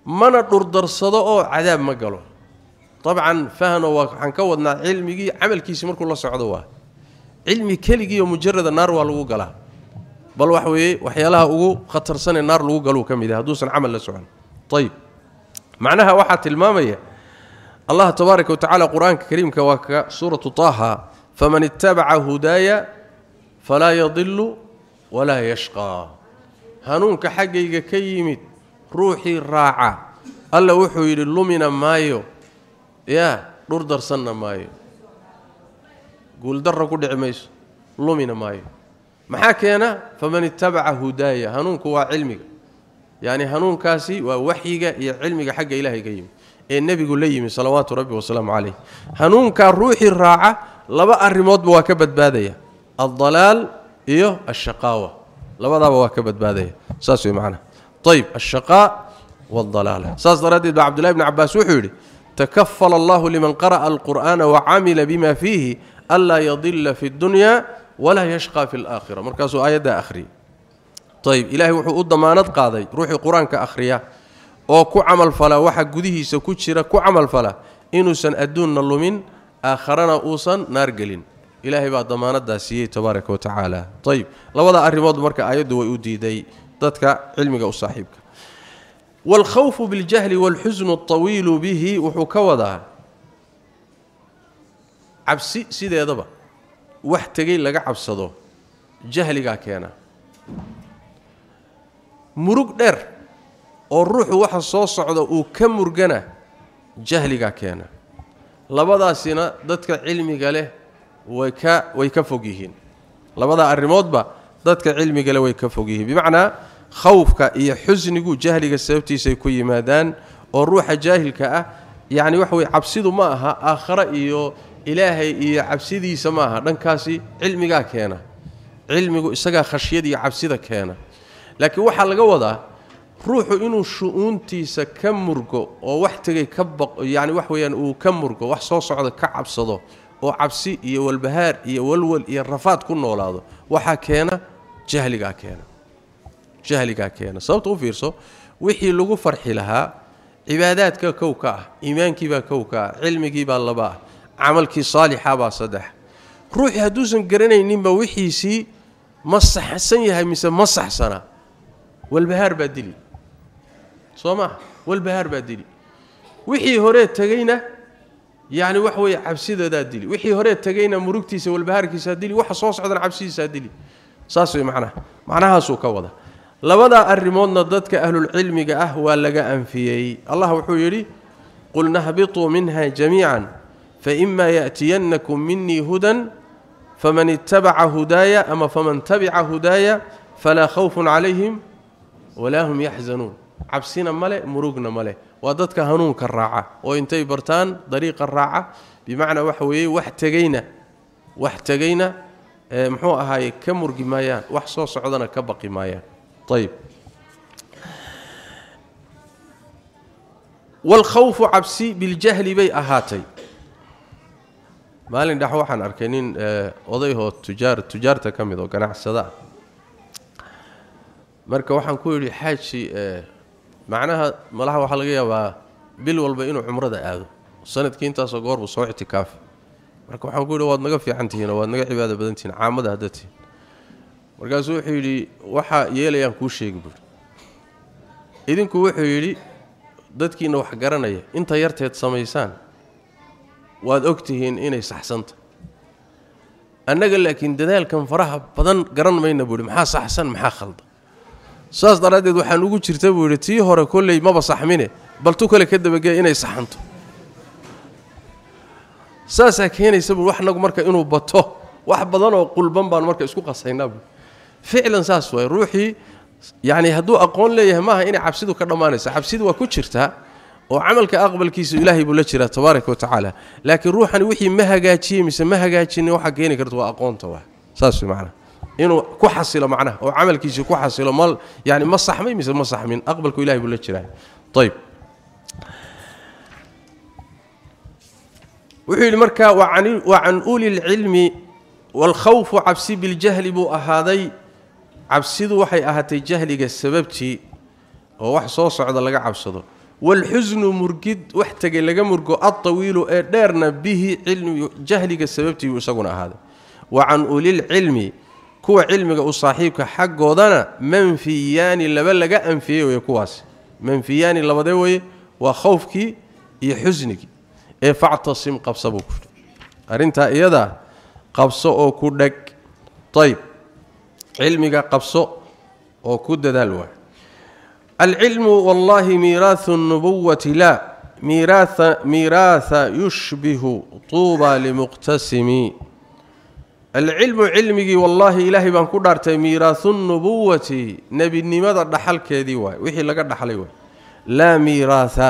mana dhurdarsado oo cadaab ma galo dabcan fahno waa waxaan ka wadnaa cilmigii camalkiisii markuu la socdo waa cilmi keligiioo mujarada naar waa lagu galaa bal wax weeye waxyaalaha ugu khatarsanee naar lagu galuu ka mid yahay hadduusan camal la socon ayib macnaha waxaa tilmaamaya allah tabaaraka wa tacala qur-aanka kariimka waa ka suuratu taaha faman ittabaca hudaaya falaa yadilu walaa yashqaa hanuunka xaggayga ka yimid ruuxii raaca alla wuxuu yidhi lumina maayo yaa dhur darsanna maayo guuldarra ku dhici mayso lumina maayo maxaa keena faman ittabaca hudaaya hanuunku waa cilmiga yacni hanuunkaasi waa waxyiga iyo cilmiga xagga ilaahay ka yimid ee nebigu la yimi salawaatu rabbi wasalaamu calayh hanuunkaa ruuxii raaca laba arrimoodba waa ka badbaadaya aldalaal iyo ashaqaawa labadaaba waa ka badbaadaya saas wey macnaha ayb ashaqaa waaldalaala saas daraaddeed baa cabdullahi bni cabaas wuxuu yidhi takafala allahu liman qara'a alqur'aana wacamila bima fiihi ألا يضل في الدنيا ولا يشقى في الآخرة. مركز ايده أخري. طيب إلهي وحو ضمانت قاداي روحي قرانك اخريا أو كو عمل فلا وحا غديهيسا كو جيره كو عمل فلا. إنو سن أدون لومين آخرنا أوسن نار جلين إلهي با ضمانت داسي تبارك وتعالى. طيب لودا اريمود مركا ايده وي وديداي ددكا علميغا وصاحبك والخوف بالجهل والحزن الطويل به وحو كودا cabsi sideedaba. Wax tegey laga cabsado. Jahligaa keena. Murug dheer oo ruuxu waxa soo socda uu ka murgana jahligaa keena. Labadaasina dadka cilmiga leh way ka way ka fog yihiin. Labada arrimoodba dadka cilmiga leh way ka fog yihiin. Bimacnaa khawfka iyo xusnigu jahliga sababtiisay ku yimaadaan oo ruuxa jaahilka ah yacni waxa weye cabsidu ma aha aakhare iyo ilaahay iyo cabsidiisa ma aha dhankaasi cilmigaa keena cilmigu isagaa khashyada iyo cabsida keena laakiin waxaa laga wadaa ruuxu inuu shu-uuntiisa ka murgo oo wax tegay ka baq yacni wax weeyaan uu ka murgo wax soo socda ka cabsado oo cabsi iyo walbahaar iyo walwal iyo rafaad ku noolaado waxaa keena jahligaa keena jahligaa keena sababta u fiirso wixii lagu farxi lahaa cibaadaadka kow ka ah iimaankiibaa kow ka ah cilmigiibaa laba ah camalkii saalixabaa saddex ruuxii hadduusan garanayninba wixiisii ma saxsan yahay mise ma saxsana walbahaar baa dili soo maha walbahaar baa dili wixii horee tegeyna yacni wax weeye cabsidoodaa dili wixii horee tegeyna murugtiisa walbahaarkiisaa dili waxa soo socdana cabsidiisaa dili saas way macnaha macnahaasuu ka wada labadaa arrimoodna dadka ahlulcilmiga ah waa laga anfiyey allah wuxuu yidhi qul nahbituu minha jamiican فإما يأتينكم مني هدى فمن اتبع هدايا أما فمن تبع هدايا فلا خوف عليهم ولا هم يحزنون. عبسينا ملئ مروقنا ملئ وددك هنون كراعه وإنتي برتان طريق الراعة. بمعنى وحوي واحتجينا واحتجينا آه، محو اهاي كمرقي مايان وح سو صعدنا كبقي طيب. والخوف عبسي بالجهل بي اهاتي maalin dhex waxaan arkay nin odayhoo tujaar tujaarta ka mid oo ganacsada ah. Marka waxaan ku yidhi xaaji macnaha malaha waxaa laga yaabaa bil walba inuu cumrada aado. Sanadkii intaasoo goorbuu soo ictikaafi marka waxaan ku yidhi waad naga fiican tihiin waad naga cibaado badan tihiin caamada hadda tihiin. Markaasuu wuxuu yidhi waxaa yeelayaan kuu sheegi buuri idinku wuxuu yidhi dadkiina wax garanaya inta yarteed samaysaan waad og tihiin inay saxsanta annaga laakiin dadaalkan faraha badan garan mayna buuhi maxaa saxsan maxaa khaldan saas daraaddeed waxaan ugu jirta buu yidhi tii hore kolley maba saxmine bal tu kale ka dabageya inay saxanto saasaa keenaysa buu wax nagu marka inuu bato wax badanoo qulban baan marka isku qasaynaa buu ficlan saas waay ruuxii yacni hadduu aqoon leeyahay maaha inay cabsidu ka dhammaanaysa cabsidu waa ku jirtaa وعملك أقبل كيس إلهي بولا جرى تبارك وتعالى. لكن روحا وحي ما هاجاجي مس ما هاجاجي إنه حق يني كرت وأقون تو ساس في معنى. إنه كو حصل معنى. وعمل كيس كو حصل مال. يعني ما صح مي مس ما صح أقبل كو إلهي بولا جرى طيب. وحي المركا وعن وعن أولي العلم والخوف عبس بالجهل بو أهذي أهادي. ذو وحي اهتي جهلك سببتي. أو وح سو سوده لغا عبسدو isaguna ahaaday wa can ulilcilmi kuwa cilmiga u saaxiibka xaggoodana manfiyaani laba laga anfiyey weye kuwaas manfiyaani labadee weye waa khowfkii iyo xusnigii ee factasim qabsa buu ku arrintaa iyadaa qabso oo ku dheg ayb cilmiga qabso oo ku dadaal waay العلم والله ميراث النبوة لا ميراث ميراث يشبه طوبى لمقتسم. العلم علمي والله إلهي بان كدرت ميراث النبوة. نبي نمد دخل كدي واي وخي لغا دخلوا لا ميراث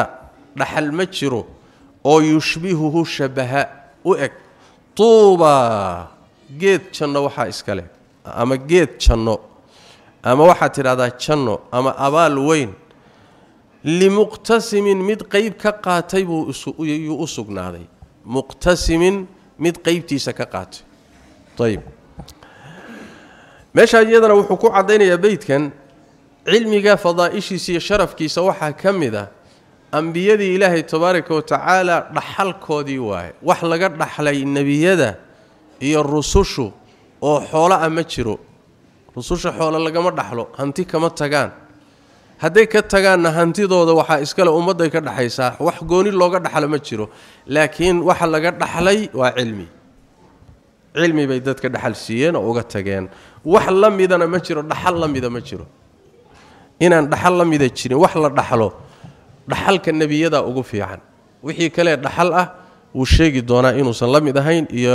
دخل ما أو يشبهه شبها وإك. طوبى جيت شنو وحا اسكله أما جيت شنو؟ Ama waxaad tidhahdaa janno ama abaal weyn limuqtasimin mid qeyb ka qaatay buu yuu u sugnaaday muqtasimin mid qeybtiisa ka qaatay ayib meeshaa iyadana wuxuu ku caddaynayaa beydkan cilmiga fadaa'ishiisa iyo sharafkiisa waxaa ka mid a ambiyadii ilaahay tabaaraka wa tacaala dhaxalkoodii waaye wax laga dhaxlay nebiyada iyo rusushu oo xoolo ah ma jiro rususha xoolo lagama dhaxlo hanti kama tagaan hadday ka tagaanna hantidooda waxaa iskale ummadday ka dhaxaysaa wax gooni looga dhaxlo ma jiro laakiin waxa laga dhaxlay waa cilmi cilmi bay dadka dhaxal siiyeen oo uga tageen wax la midana ma jiro dhaxal la mida ma jiro inaan dhaxal la jirin wax la dhaxlo dhaxalka nebiyada ugu fiican wixii kale dhaxal ah wuu sheegi doonaa inuusan la mid ahayn iyo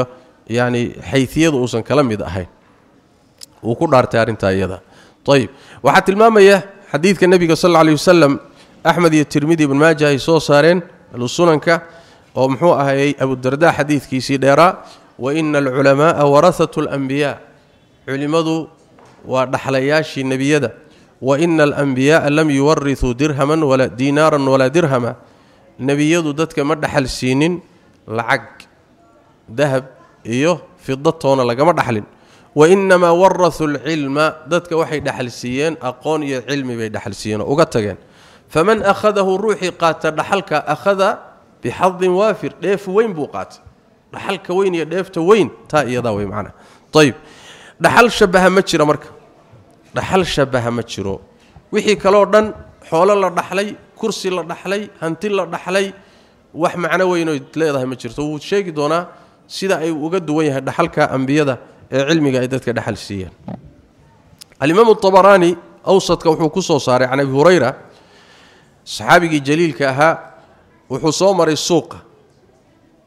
yacni xayfiyadu uusan kala mid ahayn wuu ku dhaartay arrintaa iyada ayib waxaa tilmaamaya xadiidka nebiga sal alla aley wasalam axmed iyo tirmidi ibn maaja ay soo saareen ahlusunanka oo muxuu ahayey abudarda xadiidkiisii dheeraa wa ina alculamaaa warahatu alanbiyaa culimmadu waa dhaxlayaashii nebiyada wa ina alanbiyaaa lam yuwarithuu dirhaman wala diinaaran walaa dirhama nebiyadu dadka ma dhaxal siinin lacag dahab iyo fidatoona lagama dhaxlin وإنما ورثوا العلم. ددك وحي دخلسيين أقون يا علمي بي دخلسيين أو تغين فمن أخذه روحي قات دخلك أخذ بحظ وافر. ديف وين بوقات دخلك وين يا ديفته وين؟ تا يدا وي معنا. طيب دحل شبه ما مرك دحل شبه ما جرى وحي كلو دن خوله لا دخلي كرسي الله دحلي هانتي الله دحلي. wax macna weyn oo leedahay ma jirto uu sheegi doona sida ay uga duwan yahay dhalka ee cilmiga ay dadka dhexal siiyeen alimaamu abaraani awsadka wuxuu ku soo saaray can abi hurayra saxaabigii jaliilka ahaa wuxuu soo maray suuqa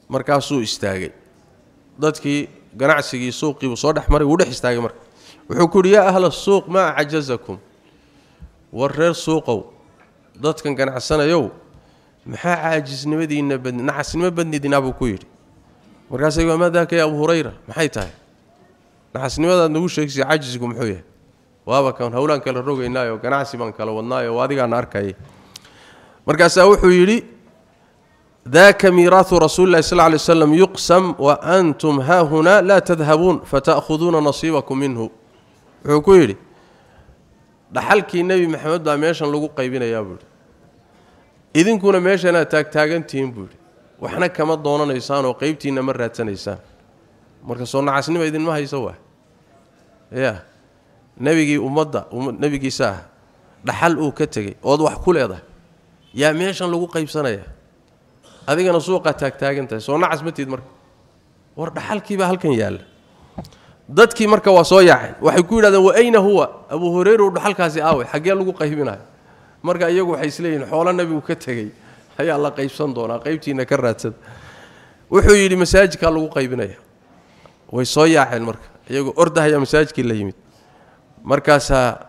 markaasuu istaagay dadkii ganacsigii suuqiibuu soo dhex maray wuu dhex istaagay marka wuxuu ku yidhi yaa ahla suuq maa cajazakum war reer suuqow dadkan ganacsanayow maxaa caajisnimadiinna badni nacasnimo badnidinaa buu ku yidhi markaasay waa maa daaka ya abu hurayra maxay tahay naxasnimada nagu sheegsay cajisigu muxuu yahay waaba kan hawlaan kale rogaynaayo ganacsi baan kale wadnaayo waa adigaan arkay markaas wuxuu yiri ذاك ميراث رسول الله صلى الله عليه وسلم يقسم وأنتم ها هنا لا تذهبون فتأخذون نصيبكم منه. وكيري دخلكي نبي محمد ميشن لو قيبينيا بوري إذن كنا ميشن تاك تاغن تيم بوري وإحنا كما دونانيسان أو قيبتينا مراتنيسان مركه سو نعسني ما إذن ما هي سوه ya nebigii ummadda nebigiisa ah dhaxal uu ka tegey ood wax ku leedahay yaa meeshan lagu qaybsanaya adigana suuqaa taagtaagan tahay soo nacas matid marka war dhaxalkiibaa halkan yaalla dadkii marka waa soo yaaceen waxay ku yidhahdeen wa ayna huwa abuu hureyra u dhaxalkaasi aaway xaggee lagu qaybinayo marka iyagu waxay isleeyihin xoolo nebigu ka tegey ayaa la qaybsan doonaa qaybtiina ka raadsada wuxuu yidhi masaajidkaa lagu qaybinaya way soo yaaceen marka iyagoo ordahayaa masaajidkii la yimid. Markaasaa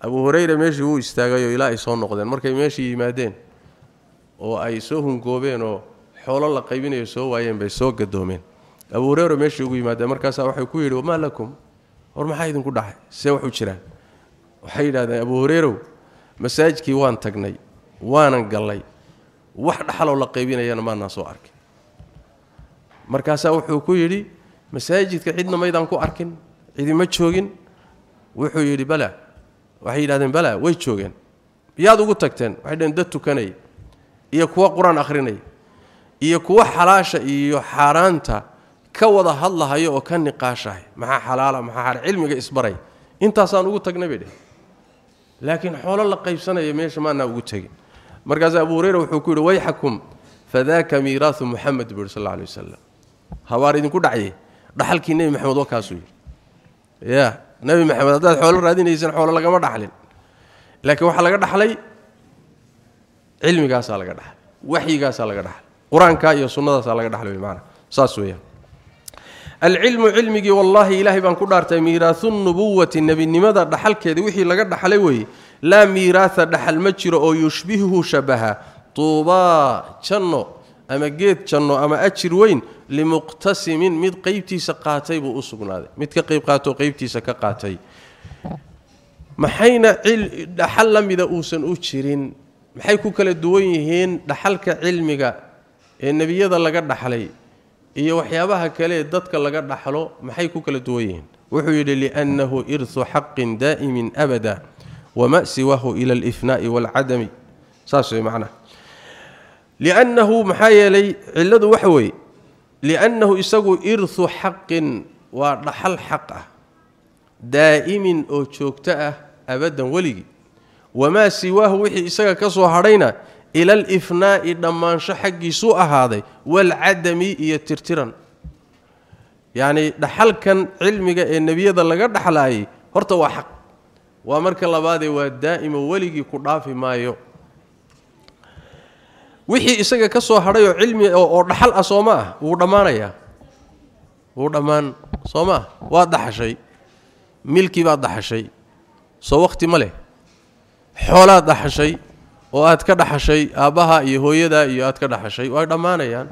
abuu hureyra meeshii wuu istaagayoo ilaa ay soo noqdeen. Markay meeshii yimaadeen oo ay soo hungoobeen oo xoolo la qaybinayo soo waayeen bay soo gadoomeen. Abuu hureyra meeshii ugu yimaadeen markaasaa waxay ku yidhi wamaa lakum? War maxaa idinku dhacay? See waxu jiraan. Waxay yidhahdeen abuu hureyrow masaajidkii waan tagnay waanan gallay. Wax dhaxaloo la qaybinayana maanaan soo arkin markaasaa wuxuu ku yidhi masaajidka cidna maydaan ku arkin cidima joogin wuxuu yidhi bala waxay yidhahdeen bala way joogeen yaad ugu tagteen waxay dhaheen dad tukanay iyo kuwa qur-aan akhrinay iyo kuwa xalaasha iyo xaaraanta ka wada hadlahayo oo ka niqaashahay maxaa xalaala maxaa xaar cilmiga isbaray intaasaan ugu tagnay bay dheh laakiin xoolo la qaybsanaya meesha maanaa ugu tegin markaas abu hureyra wuxuu ku yidhi wayxakum fadaaka miiraahu muxamed buu yidhi sal alla alay wasalam habaar idinku dhacye dhaxalkii nebi maxamed waa kaasuu yidhi. Ya nebi maxamed haddaad xoolo raadinaysaan xoolo lagama dhaxlin. Laakiin waxaa laga dhaxlay cilmigaasaa laga dhaxlay waxyigaasaa laga dhaxlay qur'aanka iyo sunnadaasaa laga dhaxlay maana saas weeyaan. Alcilmu cilmigii wallaahi ilaahay baan ku dhaartay miiraahu nubuwati nebinimada dhaxalkeeda wixii laga dhaxlay weeye laa miiraatha dhaxal ma jiro oo yushbihuhu shabaha. Tuubaa janno أما جيت جنو أما اجر وين؟ لمقتسم من قيبتي سقاتي بو اسغناده مد قيب قاتو قيبتي سكا قاتاي محينا عل دحل ميد أوسن أو ما مخاي كو كلا دوون يهن دحلك علميغا إن نبييدا لغا دحلاي اي وخيابها كلا ددك لغا دحلو. مخاي ما كلا دوون يهن وحو يدل انه إرث حق دائم أبدا. وما سواه إلى الإفناء والعدم. صاصي معناه لأنه محايا لي علده وحوي. لأنه إسقو إرث حق ورحل حقه دائم أو شوكتاه أبدا ولي. وما سواه وحي إسقا كسو هرينا إلى الإفناء لما شحق سوء هذا. والعدم يترترا يعني دحل كان علمي النبي ذا لقر دحل هاي هرتوا حق. ومرك الله بادي ودائما ولي كرافي ما يو wixii isaga ka soo hadhayoo cilmi oo dhaxal ah soo ma ah wuu dhammaanayaa wuu dhammaan soo ma ah. Waad dhaxashay milkii baad dhaxashay soo wakhti ma leh. Xoolaad dhaxashay oo aad ka dhaxashay aabbaha iyo hooyadaa iyo aad ka dhaxashay way dhammaanayaan.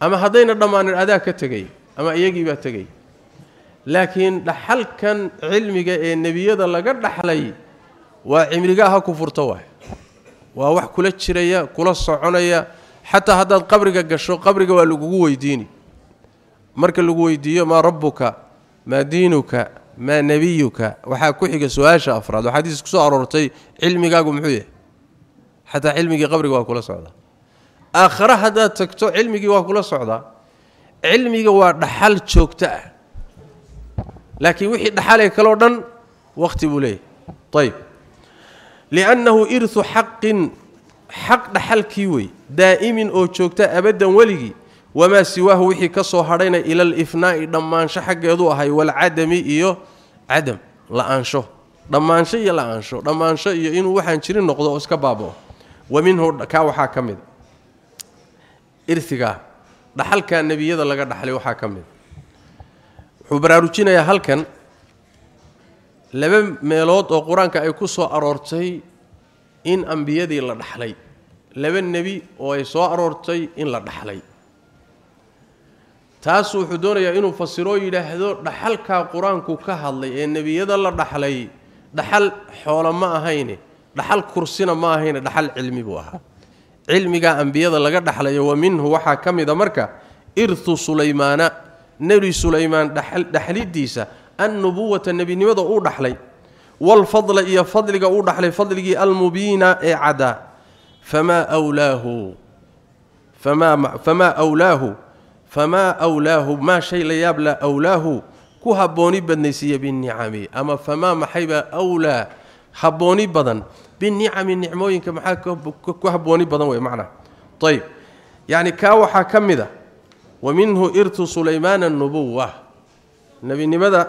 Ama haddayna dhammaanin adaa ka tegay ama iyagii baa tegay laakiin dhaxalkan cilmiga ee nebiyada laga dhaxlay waa cimrigaa ha ku furto waay waa wax kula jiraya kula soconaya xataa haddaad qabriga gasho qabriga waa lagugu weydiini marka lagu weydiiyo maa rabbuka maa diinuka maa nebiyuka waxaa ku xiga su-aasha afraad oo xadiis kusoo aroortay cilmigaagu muxuu yahay xataa cilmigii qabriga waa kula socdaa aakhare haddaad tagto cilmigii waa kula socdaa cilmiga waa dhaxal joogto ah laakiin wixii dhaxalee kaleo dhan wakhti buu leeyahy ayb irhu xaqin xaq dhaxalkii wey daa'imin oo joogta abaddan weligii wamaa siwaahu wixii ka soo hadhayna ila alifnaa'i dhammaansho xaggeedu ahay walcadami iyo cadam la-aansho dhammaansho iyo la-aansho dhammaansho iyo inuu waxaan jirin noqdo oo iska baabao wa minhu kaa waxaa ka mid irhigaa dhaxalkaa nebiyada laga dhaxlay waxaa ka mid wuxuu baraarujinayaa halkan laba meelood oo qur'aanka ay ku soo aroortay in ambiyadii la dhaxlay. Laba nebi oo ay soo aroortay in la dhaxlay. Taas wuxuu doonayaa inuu fasiroo yidhaahdo dhaxalkaa qur'aanku ka hadlay ee nebiyada la dhaxlay dhaxal xoolo ma ahayne dhaxal kursina ma ahayne dhaxal cilmi buu ahaa. Cilmigaa ambiyada laga dhaxlayo wa minhu waxaa ka mida marka irhu sulaymaana nebi sulaymaan dhaxlidiisa ان نبوه النبي نمد أوضح لي والفضل يا فضلك أو دخلت فضلك المبين إعدا. فما أولاه فما فما أولاه فما أولاه ما شيء لا يبلى أولاه. كهبوني بنسية بالنعمي أما فما محيبة أولا حبوني بدن بالنعم نعموي كما حكوا كهبوني بدن وي معنى طيب يعني كا وحا كمده ومنه إرث سليمان النبوة. نبي نمده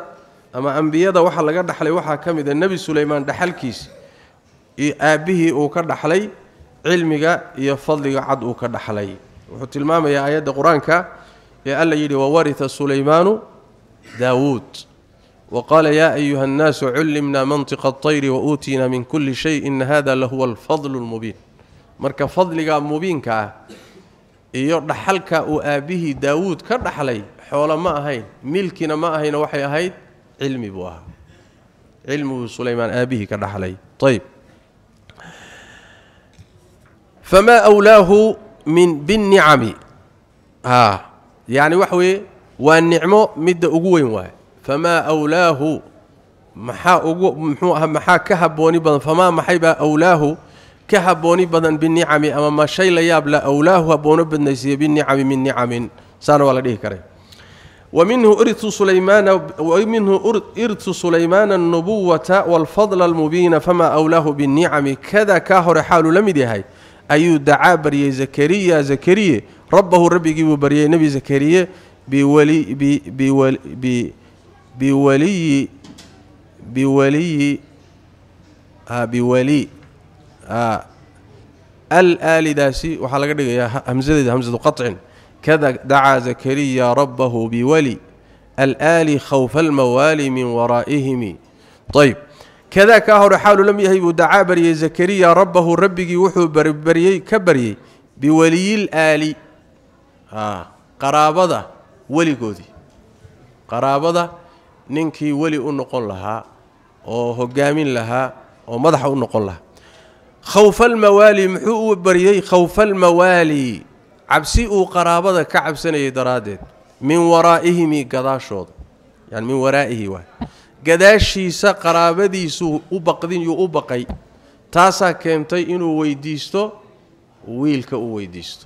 ama ambiyada waxa laga dhaxlay waxaa ka mid a nebi sulaymaan dhaxalkiisi iyo aabbihii uu ka dhaxlay cilmiga iyo fadliga cad uu ka dhaxlay wuxuu tilmaamayaa aayadda qur-aanka ee alla yidhi wawarita sulaymaanu daawuud wa qaala yaa ayuha annaasu cullimna mantiqa atayri wa uutiina min kulli shay ina hada lahuwa alfadlu lmubiin marka fadliga mubiinka ah iyo dhaxalka uu aabbihii daawuud ka dhaxlay xoolo ma ahayn milkina ma ahayna waxay ahayd علمي بوها علم سليمان أبيه كان حلي. طيب. فما أولاه من بالنعم. ها. يعني وحوي والنعمة مد اوغوين واه فما أولاه محا اوغو محو اهم حا كهبوني بدن. فما محيبا أولاه كهبوني بدن بالنعم. أما ما شيء لا ياب لا أولاه بونو بالنسيب النعم من نعم. سان ولا دي كره ومنه أرث سليمان ومنه ارث سليمان النبوة والفضل المبين فما أولاه بالنعم. كذا كهر حال لمده اي دعى بري زكريا زكريا. ربه ربي جيب بري نبي زكريا بولي بولي بولي آه، بولي ها بولي. ها الآلداسي. وحلقة دغيا همزة همزة قطعن كذا دعا زكريا ربه بولي الآل خوف الموالي من ورائهم. طيب كذا كهر حال لم يهيب دعا بري زكريا ربه ربك وحو بري كبري بولي الآل. ها قرابة ولي قودي قرابة ننكي ولي أنقل لها أو هقامين لها أو مضح أنقل لها. خوف الموالي محو بري خوف الموالي. Cabsi uu qaraabada ka cabsanayay daraaddeed min waraa'ihimi gadaashooda yani min waraa'ihi waay gadaashiisa qaraabadiisuu u baqdin yuu u baqay taasaa keentay inuu weydiisto wiilka u weydiisto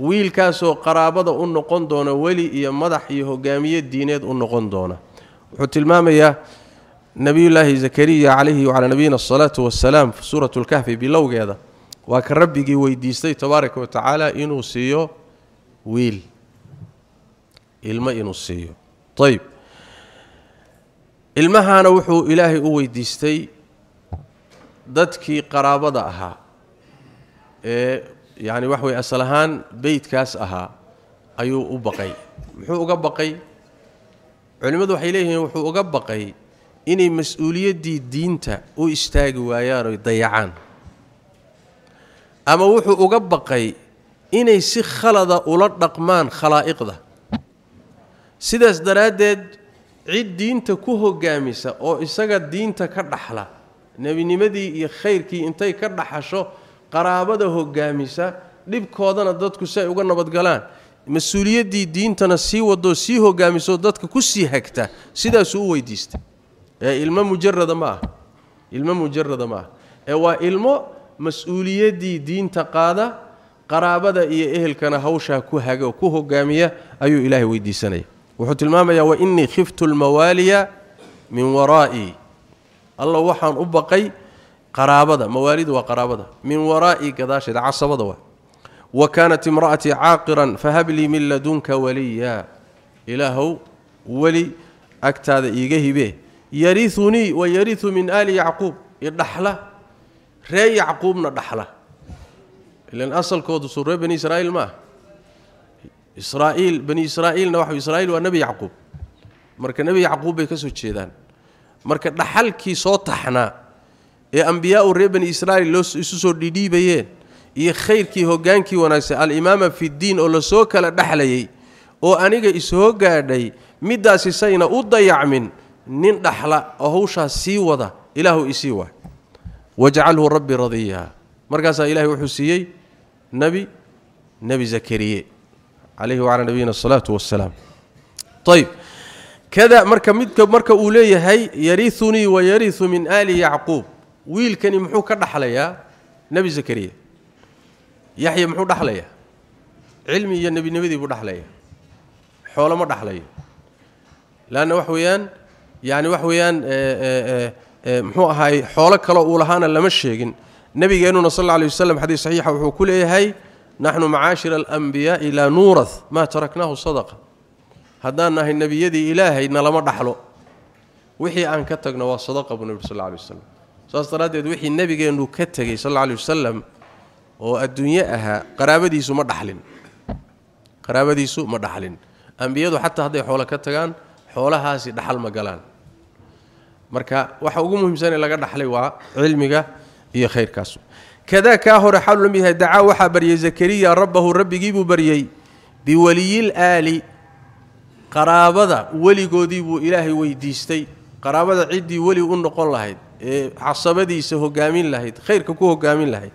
wiilkaasoo qaraabada u noqon doona weli iyo madax iyo hogaamiye diineed u noqon doona wuxuu tilmaamayaa nebiyullaahi zakariya calayhi wacalaa nabiyina asalaatu wassalaam suuratu lkahfi bilowgeeda وك ربي ويديستي تبارك وتعالى انه سيو ويل الما انه سيو طيب المهان و هو الهي أو ويديستي ددكي قرابده أها ا يعني وحوي أسالهان بيت كاس أها ايو أوبقي بقي مخو أو بقي علمود وحي له إني مسؤولية دي دينتا اني مسؤوليتي دينته أو ضيعان ama wuxuu uga baqay inay si khalada ula dhaqmaan khalaa'iqda sidaas daraaddeed cid diinta ku hoggaamisa oo isaga diinta ka dhaxla nebinimadii iyo khayrkii intay ka dhaxasho qaraabada hoggaamisa dhibkoodana dadku si ay uga nabadgalaan mas-uuliyaddii diintana sii wadoo sii hoggaamiso dadka ku sii hagta sidaasuu u weydiistay ee ilmo mujarada ma ah ilmo mujarada ma ah ee waa ilmo mas-uuliyaddii diinta qaada qaraabada iyo ehelkana hawshaa ku haga oo ku hogaamiya ayuu ilaahay weydiisanaya wuxuu tilmaamayaa wa innii khiftu lmawaaliya min waraa'ii alla waxaan u baqay qaraabada mawaalidu waa qaraabada min waraa'ii gadaasheeda casabada waa wa kaanat imra'atii caaqiran fahab lii min ladunka waliya ilaahow weli agtaada iiga hibee yariunii wa yariu min aali yacquub idhaxla ree yacquubna dhaxla ilan asalkoodu suu ree bani israa'iil ma ah israa'iil bani israa'iilna waxa israa'iil waa nebi yacquub marka nebi yacquub bay ka soo jeedaan marka dhaxalkii soo taxnaa ee ambiyaau reer bani israa'iil loo isu soo dhidhiibayeen iyo khayrkii hogaankii wanaagsan alimaama fiddiin oo lasoo kala dhexlayay oo aniga isoo gaadhay middaasi sayna u dayacmin nin dhaxla oo hawshaas sii wada ilaahu isii waay واجعله ربي رضيا. مركز إله وحسيي. نبي نبي زكريا. عليه وعلى نبينا الصلاة والسلام. طيب كذا مركا مدك مركا أولي هاي يريثني ويريث من آل يعقوب. ويل كان يمحو كرد حليا. نبي زكريا. يحيى يمحو دحليا علمي يا نبي ذي بدحليا حول مدحليا لأنه وحويان يعني وحويان آآ آآ muxuu ahaay xoolo kale uu lahaana lama sheegin nabigeennuna sal alla alay waslem xadiis saxiixa wuxuu ku leeyahay naxnu macaashira alanbiyaai laa nuurath maa taraknaahu sadaqa haddaan nahay nebiyadii ilaahay nalama dhaxlo wixii aan ka tagno waa sadaqa buu nebi sal alay wasalam saas daraaddeed wixii nebigeennu ka tegey sal alay wasalam oo adduunye ahaa qaraabadiisu ma dhaxlin qaraabadiisu ma dhaxlin ambiyadu xataa hadday xoolo ka tagaan xoolahaasi dhaxal ma galaan marka waxa ugu muhiimsan ee laga dhaxlay waa cilmiga iyo khayrkaas kadaa kaa hore xaalu la mid yahay dacaa waxaa baryay zakariya rabbahu rabbigiibuu baryey biweliyil aali qaraabada weligoodii buu ilaahay weydiistay qaraabada ciddii weli u noqon lahayd ee casabadiisa hogaamin lahayd khayrka ku hogaamin lahayd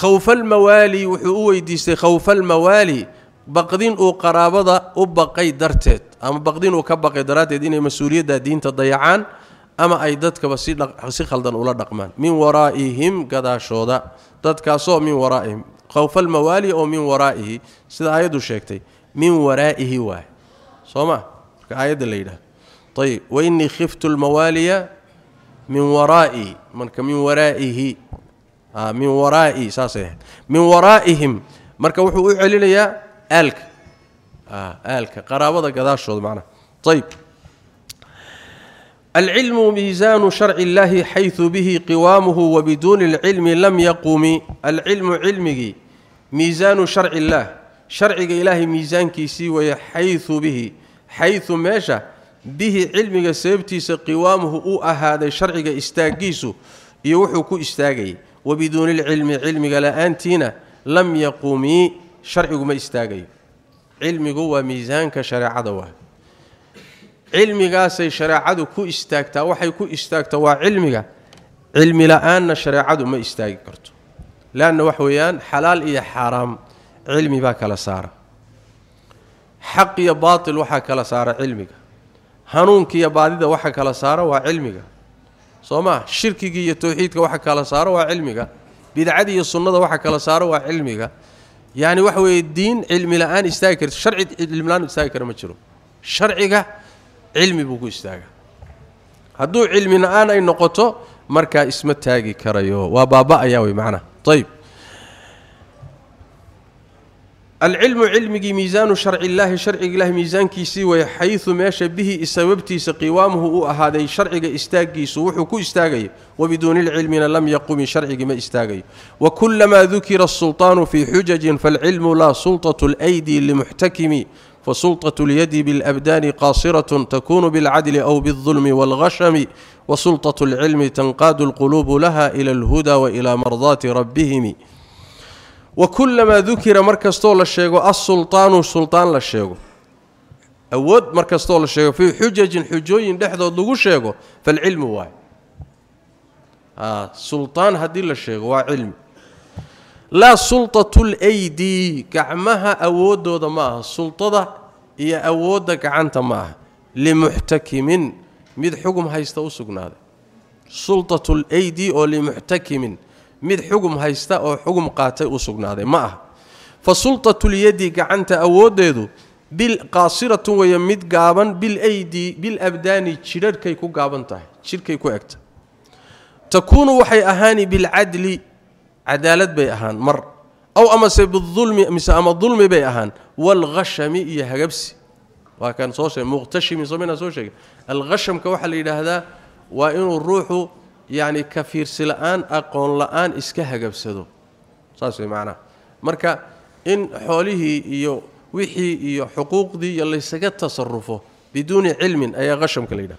khawfalmawaali wuxuu u weydiistay khawfalmawaali baqdin uu qaraabada u baqay darteed ama baqdin uu ka baqay daraaddeed inay mas-uuliyadda diinta dayacaan ama ay dadkaba si khaldan ula dhaqmaan min waraa'ihim gadaashooda dadkaasoo min waraa'ihim khawfalmawaali oo min waraa'ihi sida aayaddu sheegtay min waraa'ihi waay soo ma marka aayadda la yidhahdo ayib wainii khiftu lmawaaliya min waraa'i marka min waraa'ihi min waraa'i saasay ahayd min waraa'ihim marka wuxuu u celinayaa aalka aalka qaraabada gadaashooda macnaha ayib العلم ميزان شرع الله حيث به قوامه وبدون العلم لم يقوم. العلم علمي ميزان شرع الله. شرع الله ميزان كيسي ويحيث به. حيث ماشى به علم سيبتي قوامه أو أهاد شرع استاجيس يوحو كو استاجي وبدون العلم علم لا انتينا لم يقوم شرع ما استاجي علم هو ميزان كشرع دواه cilmigaasay shareecadu ku istaagtaa waxay ku istaagtaa waa cilmiga cilmi la-aanna shareecadu ma istaagi karto leanna wax weeyaan xalaal iyo xaaraam cilmi baa kala saara xaq iyo baatil waxaa kala saara cilmiga hanuunkiiyo baadida waxa kala saara waa cilmiga soo maa shirkigii iyo towxiidka waxa kala saaro waa cilmiga bidcadii iyo sunnada waxa kala saaro waa cilmiga yacni waxa weeye diin cilmi la-aan istaagi karta sharci cilmi la-aan istaagi kara ma jiro sharciga علمي buu ku هادو hadduu أنا aanay noqoto مركا اسم taagi كرايو waa baaba'aya wey macnaha tayib العلم علمي ميزان شرع الله شرع الله ميزان كيسي حيث ماشى به سببتيس قوامه أو اهدي شرعي استاغيس و كو استاغي وبدون العلم لم يقوم شرعي ما استاغي وكلما ذكر السلطان في حجج فالعلم لا سلطة الأيدي لمحتكمي فسلطه اليد بالأبدان قاصرة تكون بالعدل أو بالظلم والغشم وسلطة العلم تنقاد القلوب لها إلى الهدى وإلى مرضاة ربهم. وكلما ذكر مركز طول شيغو السلطان سلطان لا أود مركز طول شيغو في حجج حجوين لحظة لو شيغو فالعلم هو آه سلطان هدي لا شيغو علم لا سلطة الأيدي كعمها أود ما السلطة هي أود كعنت ماها. لمحتكم مد حكم هايستا وسجن هذا سلطة الأيدي أو لمحتكم مد حكم هايستا أو حكم قاتا وسجن هذا ما فسلطة اليد كعنت أود بالقاصرة ويمد قابا بالأيدي بالأبدان شرر كيكو قابا تاه شرر كيكو أكتا تكون وحي أهاني بالعدل عدالت بي أهان مر. أو أما سي بالظلم مس أما الظلم بي أهان. والغشم يا هجبسي وكان سوشي مغتشم يسمينا سوشي الغشم كوح اللي هذا وان الروح يعني كفير سلآن أقون لآن اسك هجبسدو صاص معنى مركا إن حوله يو وحي يو حقوق دي يلي سجد تصرفه بدون علم اي غشم كليده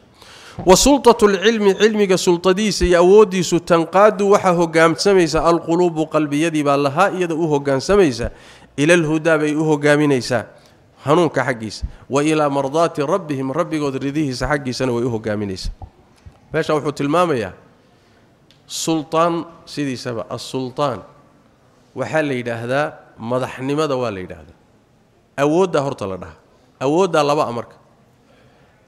وسلطة العلم علمك سلطة دي سي اودي سو تنقاد وحه غامسميسا القلوب وقلبيه يدي با يد يده أو هوغانسميسا إلى الهدى بي أو هوغامينيسا هنون كحقيس وإلى مرضات ربهم رب قد رضيه حقيس أنا وي أو هوغامينيسا باش أو حت المامية سلطان سيدي سبا السلطان وحال لي هذا مدح نمدا ولي هذا؟ اودا هرتلدا اودا لبا أمرك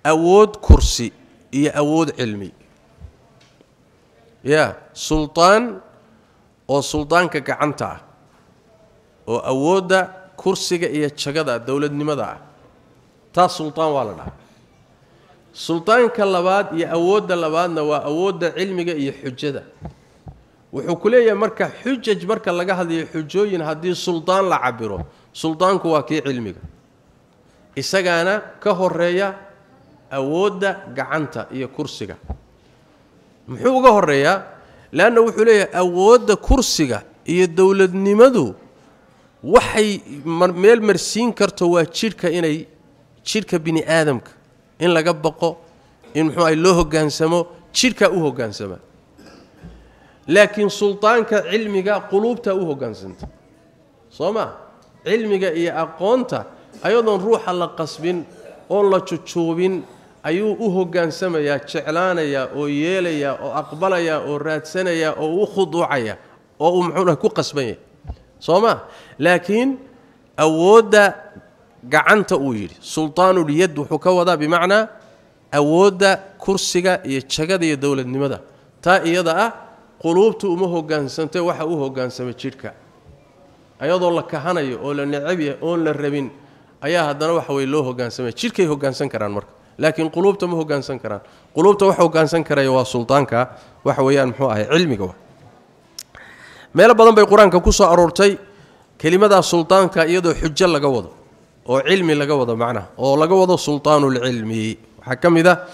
awood كرسي iyo awood cilmi. Ya suldaan oo suldaanka gacanta ah oo awoodda kursiga iyo jagada dowladnimada ah taas suldaan waa la dhahaa. Suldaanka labaad iyo awoodda labaadna waa awoodda cilmiga iyo xujada. Wuxuu ku leeyahay marka xujaj marka laga hadlayo xujooyin haddii suldaan la cabiro suldaanku waa kii cilmiga. Isagaana ka horreeya awoodda gacanta iyo kursiga muxuu uga horeeyaa leanna wuxuu leeyahay awoodda kursiga iyo dowladnimadu waxay meel marsiin karto waa jidhka inay jidhka bini aadamka in laga baqo in muxuu ahay loo hoggaansamo jidhkaa u hoggaansama laakiin suldaanka cilmiga quluubtaa u hoggaansanta soo ma cilmiga iyo aqoonta ayadoon ruuxa la qasbin oon la jujuubin ayuu u hoggaansamayaa jeclaanayaa oo yeelayaa oo aqbalayaa oo raadsanayaa oo u khuduucaya oo uu muxuunaha ku qasban yahay soo ma laakiin awoodda gacanta uu yidhi sultaanulyad wuxuu ka wadaa bimacnaa awoodda kursiga iyo jagada iyo dowladnimada taa iyada ah quluubtu uma hogaansantay waxa u hoggaansama jidhka ayadoo la kahanayo oo la necab yahay oon la rabin ayaa haddana waxa weye loo hogaansamaya jidhkay hoggaansan karaan marka لكن قلوبته ما هو كان سنكرا قلوبته وحو كان سنكرا يا سلطانك وحو يان محو علمي آه، علمك ميل بدن بالقران قرآنك كوسو أرورتي كلمة سلطانك يدو حجة لغا ود أو علمي لغا ود معنى أو لغا ود سلطان العلم. حكم إذا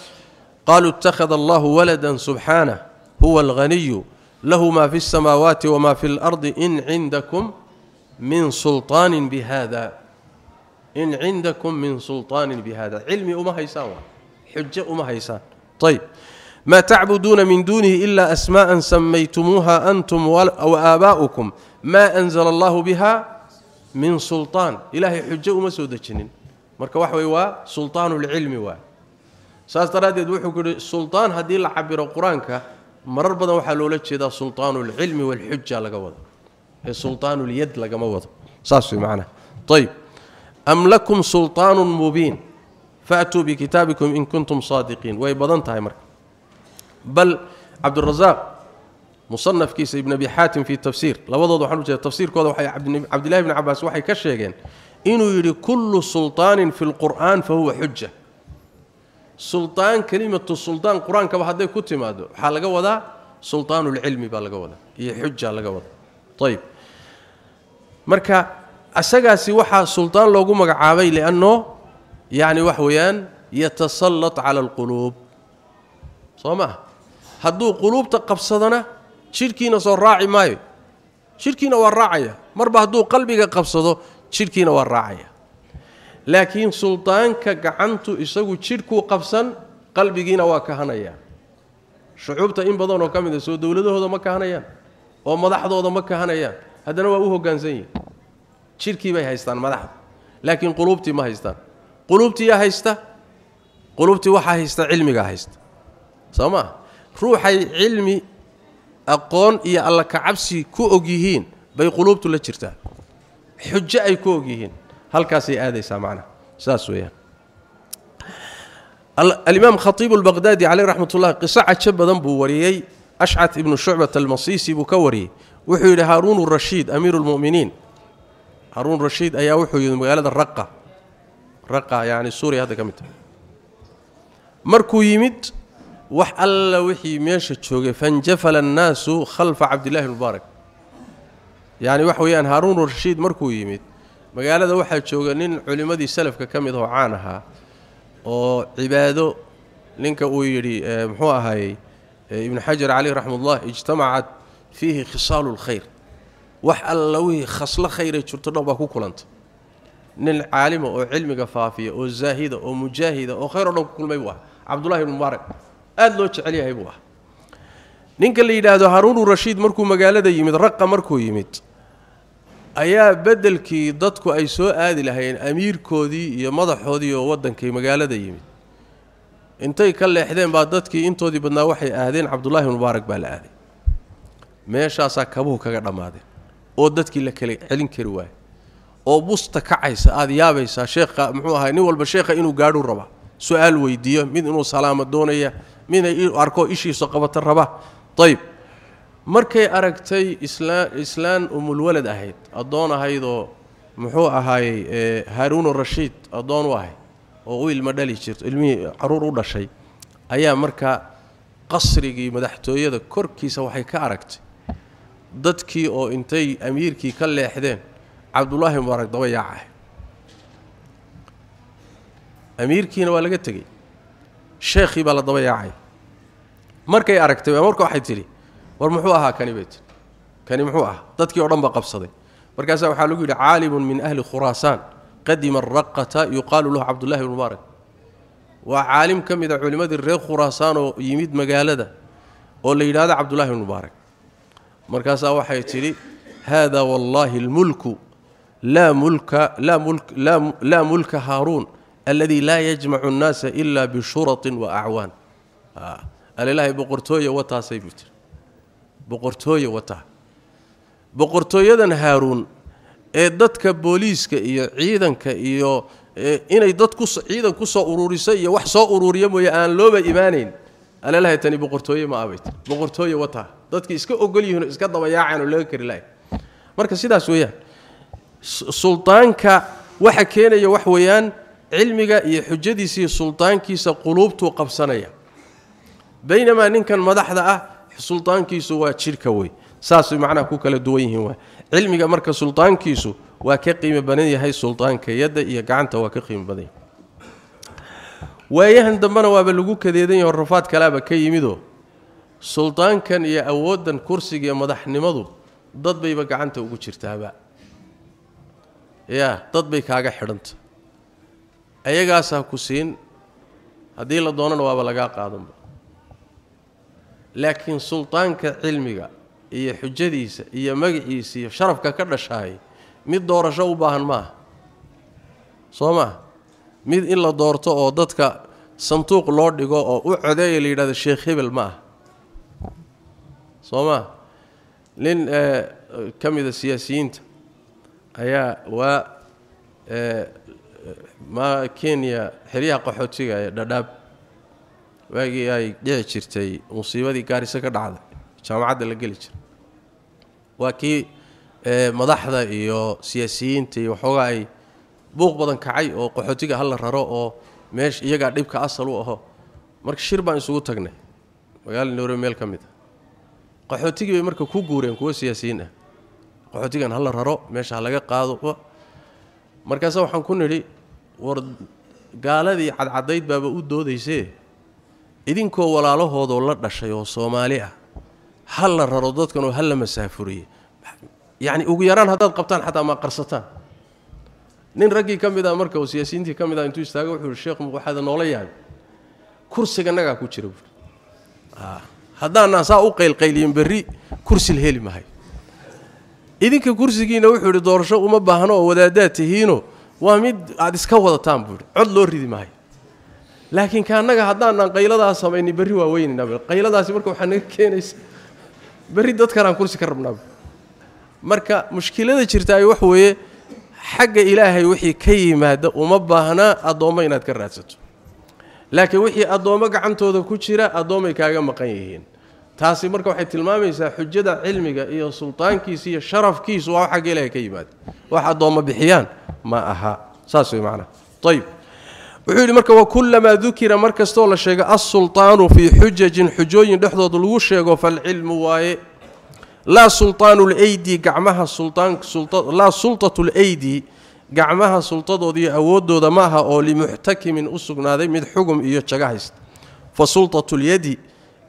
قالوا اتخذ الله ولدا سبحانه هو الغني له ما في السماوات وما في الأرض إن عندكم من سلطان بهذا. إن عندكم من سلطان بهذا. علم وما هيساوة حجة وما هيسان طيب. ما تعبدون من دونه إلا أسماء سميتموها أنتم وآباؤكم ما أنزل الله بها من سلطان. إلهي حجة وما سودجنين مركه وحوي سلطان العلم و ساس تراد يد وحو كد سلطان هذه لعبر قرانك مرر بدا وحا لولا جيدا سلطان العلم والحجة لغا ود سلطان اليد لغا ساس في معنى. طيب. أم لكم سلطان مبين؟ فأتوا بكتابكم إن كنتم صادقين. ويبدنت هاي مره بل عبد الرزاق مصنف كيس ابن أبي حاتم في التفسير. لو وضعوا حلوجه التفسير كذا وحي عبد الله بن عباس وحي كشيغان إنو يري كل سلطان في القرآن فهو حجة. سلطان كلمة السلطان قرآن كبه هذا. كتيمادو حلقه ودا سلطان العلم بالغه ودا هي حجة لغه ودا طيب. مركا yatasallat cala alquluub soo maah hadduu quluubta qabsadona jidhkiina soo raaci maayo jidhkiina waa raacaya marba hadduu qalbiga qabsado jidhkiina waa raacaya laakiin suldaanka gacantu isagu jidhkuu qabsan qalbigiina waa kahanaya shucuubta in badanoo ka mid a soo dowladahooda ma kahanayaan oo madaxdooda ma kahanayaan haddana waa u hoggaansan yihin شركي باي هيستان مدح لكن قلوبتي ما هيستان. قلوبتي يا هيستا قلوبتي وحا هيستا علمي غا هيستا. سوما روحي علمي أقون يا الله كعبسي كو اوغيين باي قلوبته لا جيرتا حجة أي كو اوغيين هلكاسي اديسا معنا ساس ويا الإمام خطيب البغدادي عليه رحمة الله قصة عجب ذنب وريي. أشعث ابن شعبة المصيصي بكوري. وحي هارون الرشيد أمير المؤمنين. هارون رشيد أيا وحو يد مغالده الرقة. رقة يعني سوريا هذا كمت. مركو يمد وح الله وحي ميشا جوغي فنجفل الناس خلف عبد الله المبارك. يعني وحو يان هارون رشيد مركو يمد. مغالده وحا جوغا نين علمدي سلف كميدو عانها. أو عبادة لينكا ويري آه، يري مخو آه، ابن حجر عليه رحمه الله اجتمعت فيه خصال الخير. Wax alla wixii khaslo khayray jirto dhan baa ku kulanta nin caalima oo cilmiga faafiya oo zaahida oo mujaahida oo khayr o dhan ku kulmay buu ahaa cabdullahi ibnu mubaarak aada loo jecel yahay buu ah ninka la yidhaahdo haruunu rashiid markuu magaalada yimid raqa markuu yimid ayaa beddelkii dadku ay soo aadi lahaayeen amiirkoodii iyo madaxoodii oo waddankay magaalada yimid intay ka leexdeen baa dadkii intoodii badnaa waxay aadeen cabdullaahi mubaarak baa la aaday meeshaasaa kabuhu kaga dhammaadeen oo dadkii la kala celin kari waaya oo busta kacaysa aada yaabaysaa sheekha muxuu ahay nin walba sheekha inuu gaadhuu rabaa su'aal weydiiyo mid inuu salaamo doonaya midna arko ishiisa qabato raba. Ayb markay aragtay islaan umulwalad ahayd addoon ahaydoo muxuu ahaayey haaruun rashiid addoon u ahayd oo u ilmo dhali jirto ilmihii carruur u dhashay ayaa markaa qasrigii madaxtooyada korkiisa waxay ka aragtay dadkii oo intay amiirkii ka leexdeen cabdullaahi mubaarak daba yaacahay amiirkiina waa laga tegey sheekhii baa la daba yaacay markay aragtay marka waxay tidhi war muxuu ahaa kani bay tii kani muxuu ahaa dadkii o dhan baa qabsaday markaasaa waxaa lagu yidhi caalimun min ahli khuraasaan qadima araqata yuqaalu lahu cabdullahi bn mubaarak waa caalim ka mid a culimmadii reer khuraasaan oo yimid magaalada oo la yidhahdo cabdullahi bn mubaarak markaasaa waxay tidhi haada wallaahi almulku laa mulka laa mulka haaruun alladii laa yajmacu annaasa ila bishuratin wa acwaan alilaahay boqortooye wataasay buu tiri boqortooye wataa boqortooyadan haaruun ee dadka booliiska iyo ciidanka iyo inay dad ku ciidan ku soo uruuriso iyo wax soo uruuriya mooye aan looba imaanayn alalahay tani boqortooye ma abay tiri boqortooye wataa dadkii iska ogol yihiinoo iska dabayaacaan oo laga kari lahay marka sidaas weeyaan suldaanka waxa keenaya wax weeyaan cilmiga iyo xujadiisa iyo suldaankiisa quluubtuu qabsanaya baynamaa ninkan madaxda ah suldaankiisu waa jidhka wey saasay macnaha ku kala duwan yihiin waa cilmiga marka suldaankiisu waa ka qiimo badan yahay suldaanka yadda iyo gacanta waa ka qiimo badan yahay waayahan dambena waaba lagu kadeedan yaho rafaad kalaaba ka yimidoo madaxnimadu dad bayba gacanta ugu jirtaaba yaa dad bay kaaga xidhanta ayagaasaa ku siin haddii la doonana waaba lagaa qaadanba laakiin suldaanka cilmiga iyo xujadiisa iyo magaciisa iyo sharafka ka dhashaay mid doorasho u baahan maaha soo maa mid in la doorto oo dadka sanduuq loo dhigo oo u codeeya la yidhahdo sheekh hebel ma ah soo maa nin ka mida siyaasiyiinta ayaa waa ma kenya xeryaha qaxootiga ee dhadhaab. Waagii ay dhici jirtay musiibadii gaariso ka dhacday jaamacadda la geli jiray. Waa kii madaxda iyo siyaasiyiinta iyo waxoogaa ay buuq badan kacay oo qaxootiga hala raro oo meesh iyagaa dhibka asal u aho. Marka shir baan isugu tagnay magaala noore meel ka mid a qaxootigii bay marka ku guureen kuwo siyaasiyiin ah qaxootigan hala raro meesha ha laga qaado markaase waxaan ku nidhi war gaaladii cadcadayd baaba u doodaysee idinkoo walaalahoodoo la dhashay oo soomaali ah ha la raro dadkanoo ha la masaafuriye yacni ugu yaraan haddaad qabtaan xataa ma qarsataan nin raggii ka mid ah marka oo siyaasiyiintii ka mid ah intuu istaaga wuxuu yihi sheekh waxaada noola yaabay kursiga nagaa ku jira buuri haddaanaan saa u qaylqayliyin berri kursil heli mahay. Idinka kursigiina wuxuu idhi doorasho uma baahno oo wadaadaad tihiino. Waa mid aad iska wadataan buuhi cod loo ridi maayo laakiin ka annaga haddaanaan qayladaas samayni berri waa weynayna qayladaasi marka waxaa naga keenaysa berri dadkanaan kursi ka rabnaa marka mushkilada jirta ay wax weeye xagga ilaahay wixii ka yimaada uma baahnaa addoommo inaad ka raadsato laakiin wixii addoommo gacantooda ku jira addoommay kaaga maqan yihiin taasi marka waxay tilmaamaysaa xujada cilmiga iyo sultaankiisa iyo sharafkiisu waa xagga ilaahay ka yimaada wax addoommo bixiyaan ma aha saas way macnaha ayib wuxuu yidhi marka wakulamaa dukira mar kastoo la sheego alsultaanu fii xujajin xujooyin dhexdooda lagu sheego falcilmu waaye laa sultaanu lydi gacmaha laa sultatu lydi gacmaha sultadooda iyo awooddooda ma aha oo limuxtakimin u sugnaaday mid xugum iyo jaga haysta fa sultatu lyadi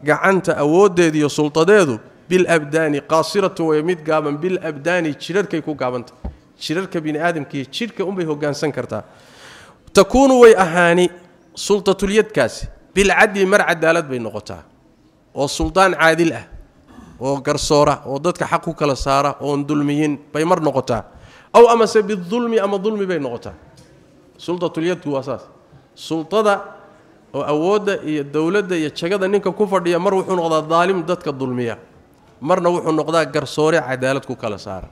gacanta awooddeeda iyo sultadeedu bilabdaani qaasiratu way mid gaaban bilabdaani jidharhkay ku gaabanta jidharhka bini aadamkiiyo jidhka unbay hogaansan kartaa takuunu way ahaani sultatulyadkaasi bilcadli mar cadaalad bay noqotaa oo suldaan caadil ah oo garsoora oo dadka xaq ku kala saara oon dulmiyin bay mar noqotaa أو أما سب الظلم أما ظلم بين نقطة سلطة اليد هو سلطة أو أود الدولة يا شجعة إنك كفر يا مروح نقطة ظالم دت كظلمية مر نروح نقطة جرسورة عدالة كوكالا سار.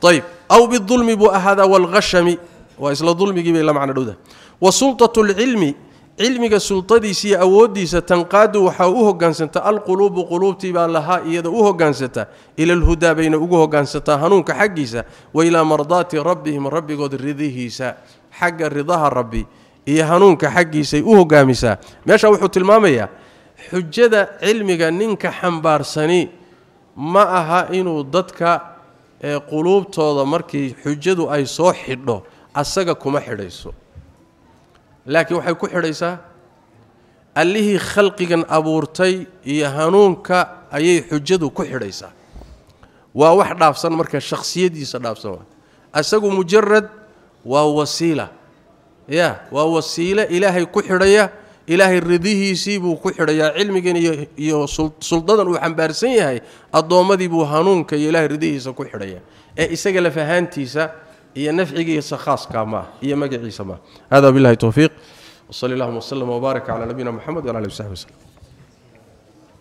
طيب أو بالظلم بو هذا والغشمي وإسلا ظلم جيب إلا معنى ده وسلطة العلم cilmiga sultadiisa iyo awooddiisa tanqaadu waxaa u hogaansanta alquluubu quluubtii baa lahaa iyada u hogaansata ila alhudaa bayna ugu hogaansataa hanuunka xaggiisa wa ilaa mardaati rabbihim rabbigood ridihiisa xagga ridaha rabbi iyo hanuunka xaggiisay u hogaamisaa meesha wuxuu tilmaamayaa xujada cilmiga ninka xambaarsani ma aha inuu dadka quluubtooda markii xujadu ay soo xidho asaga kuma xidhayso laakiin waxay ku xidhaysaa allihii khalqigan abuurtay iyo hanuunka ayay xujadu ku xidhaysaa waa wax dhaafsan marka shakhsiyadiisa dhaafsan waa asagu mujarad waa wasiila ya waa wasiile ilaahay ku xidhaya ilaahay ridihiisii buu ku xidhayaa cilmigan iyo iyo suldadan uu xambaarsan yahay addoommadii buu hanuunka iyo ilahay ridihiisa ku xidhaya ee isaga lafahaantiisa هي نفعي خاص كما هي ما هذا بالله توفيق وصلى الله وسلم وبارك على نبينا محمد وعلى آله وصحبه وسلم.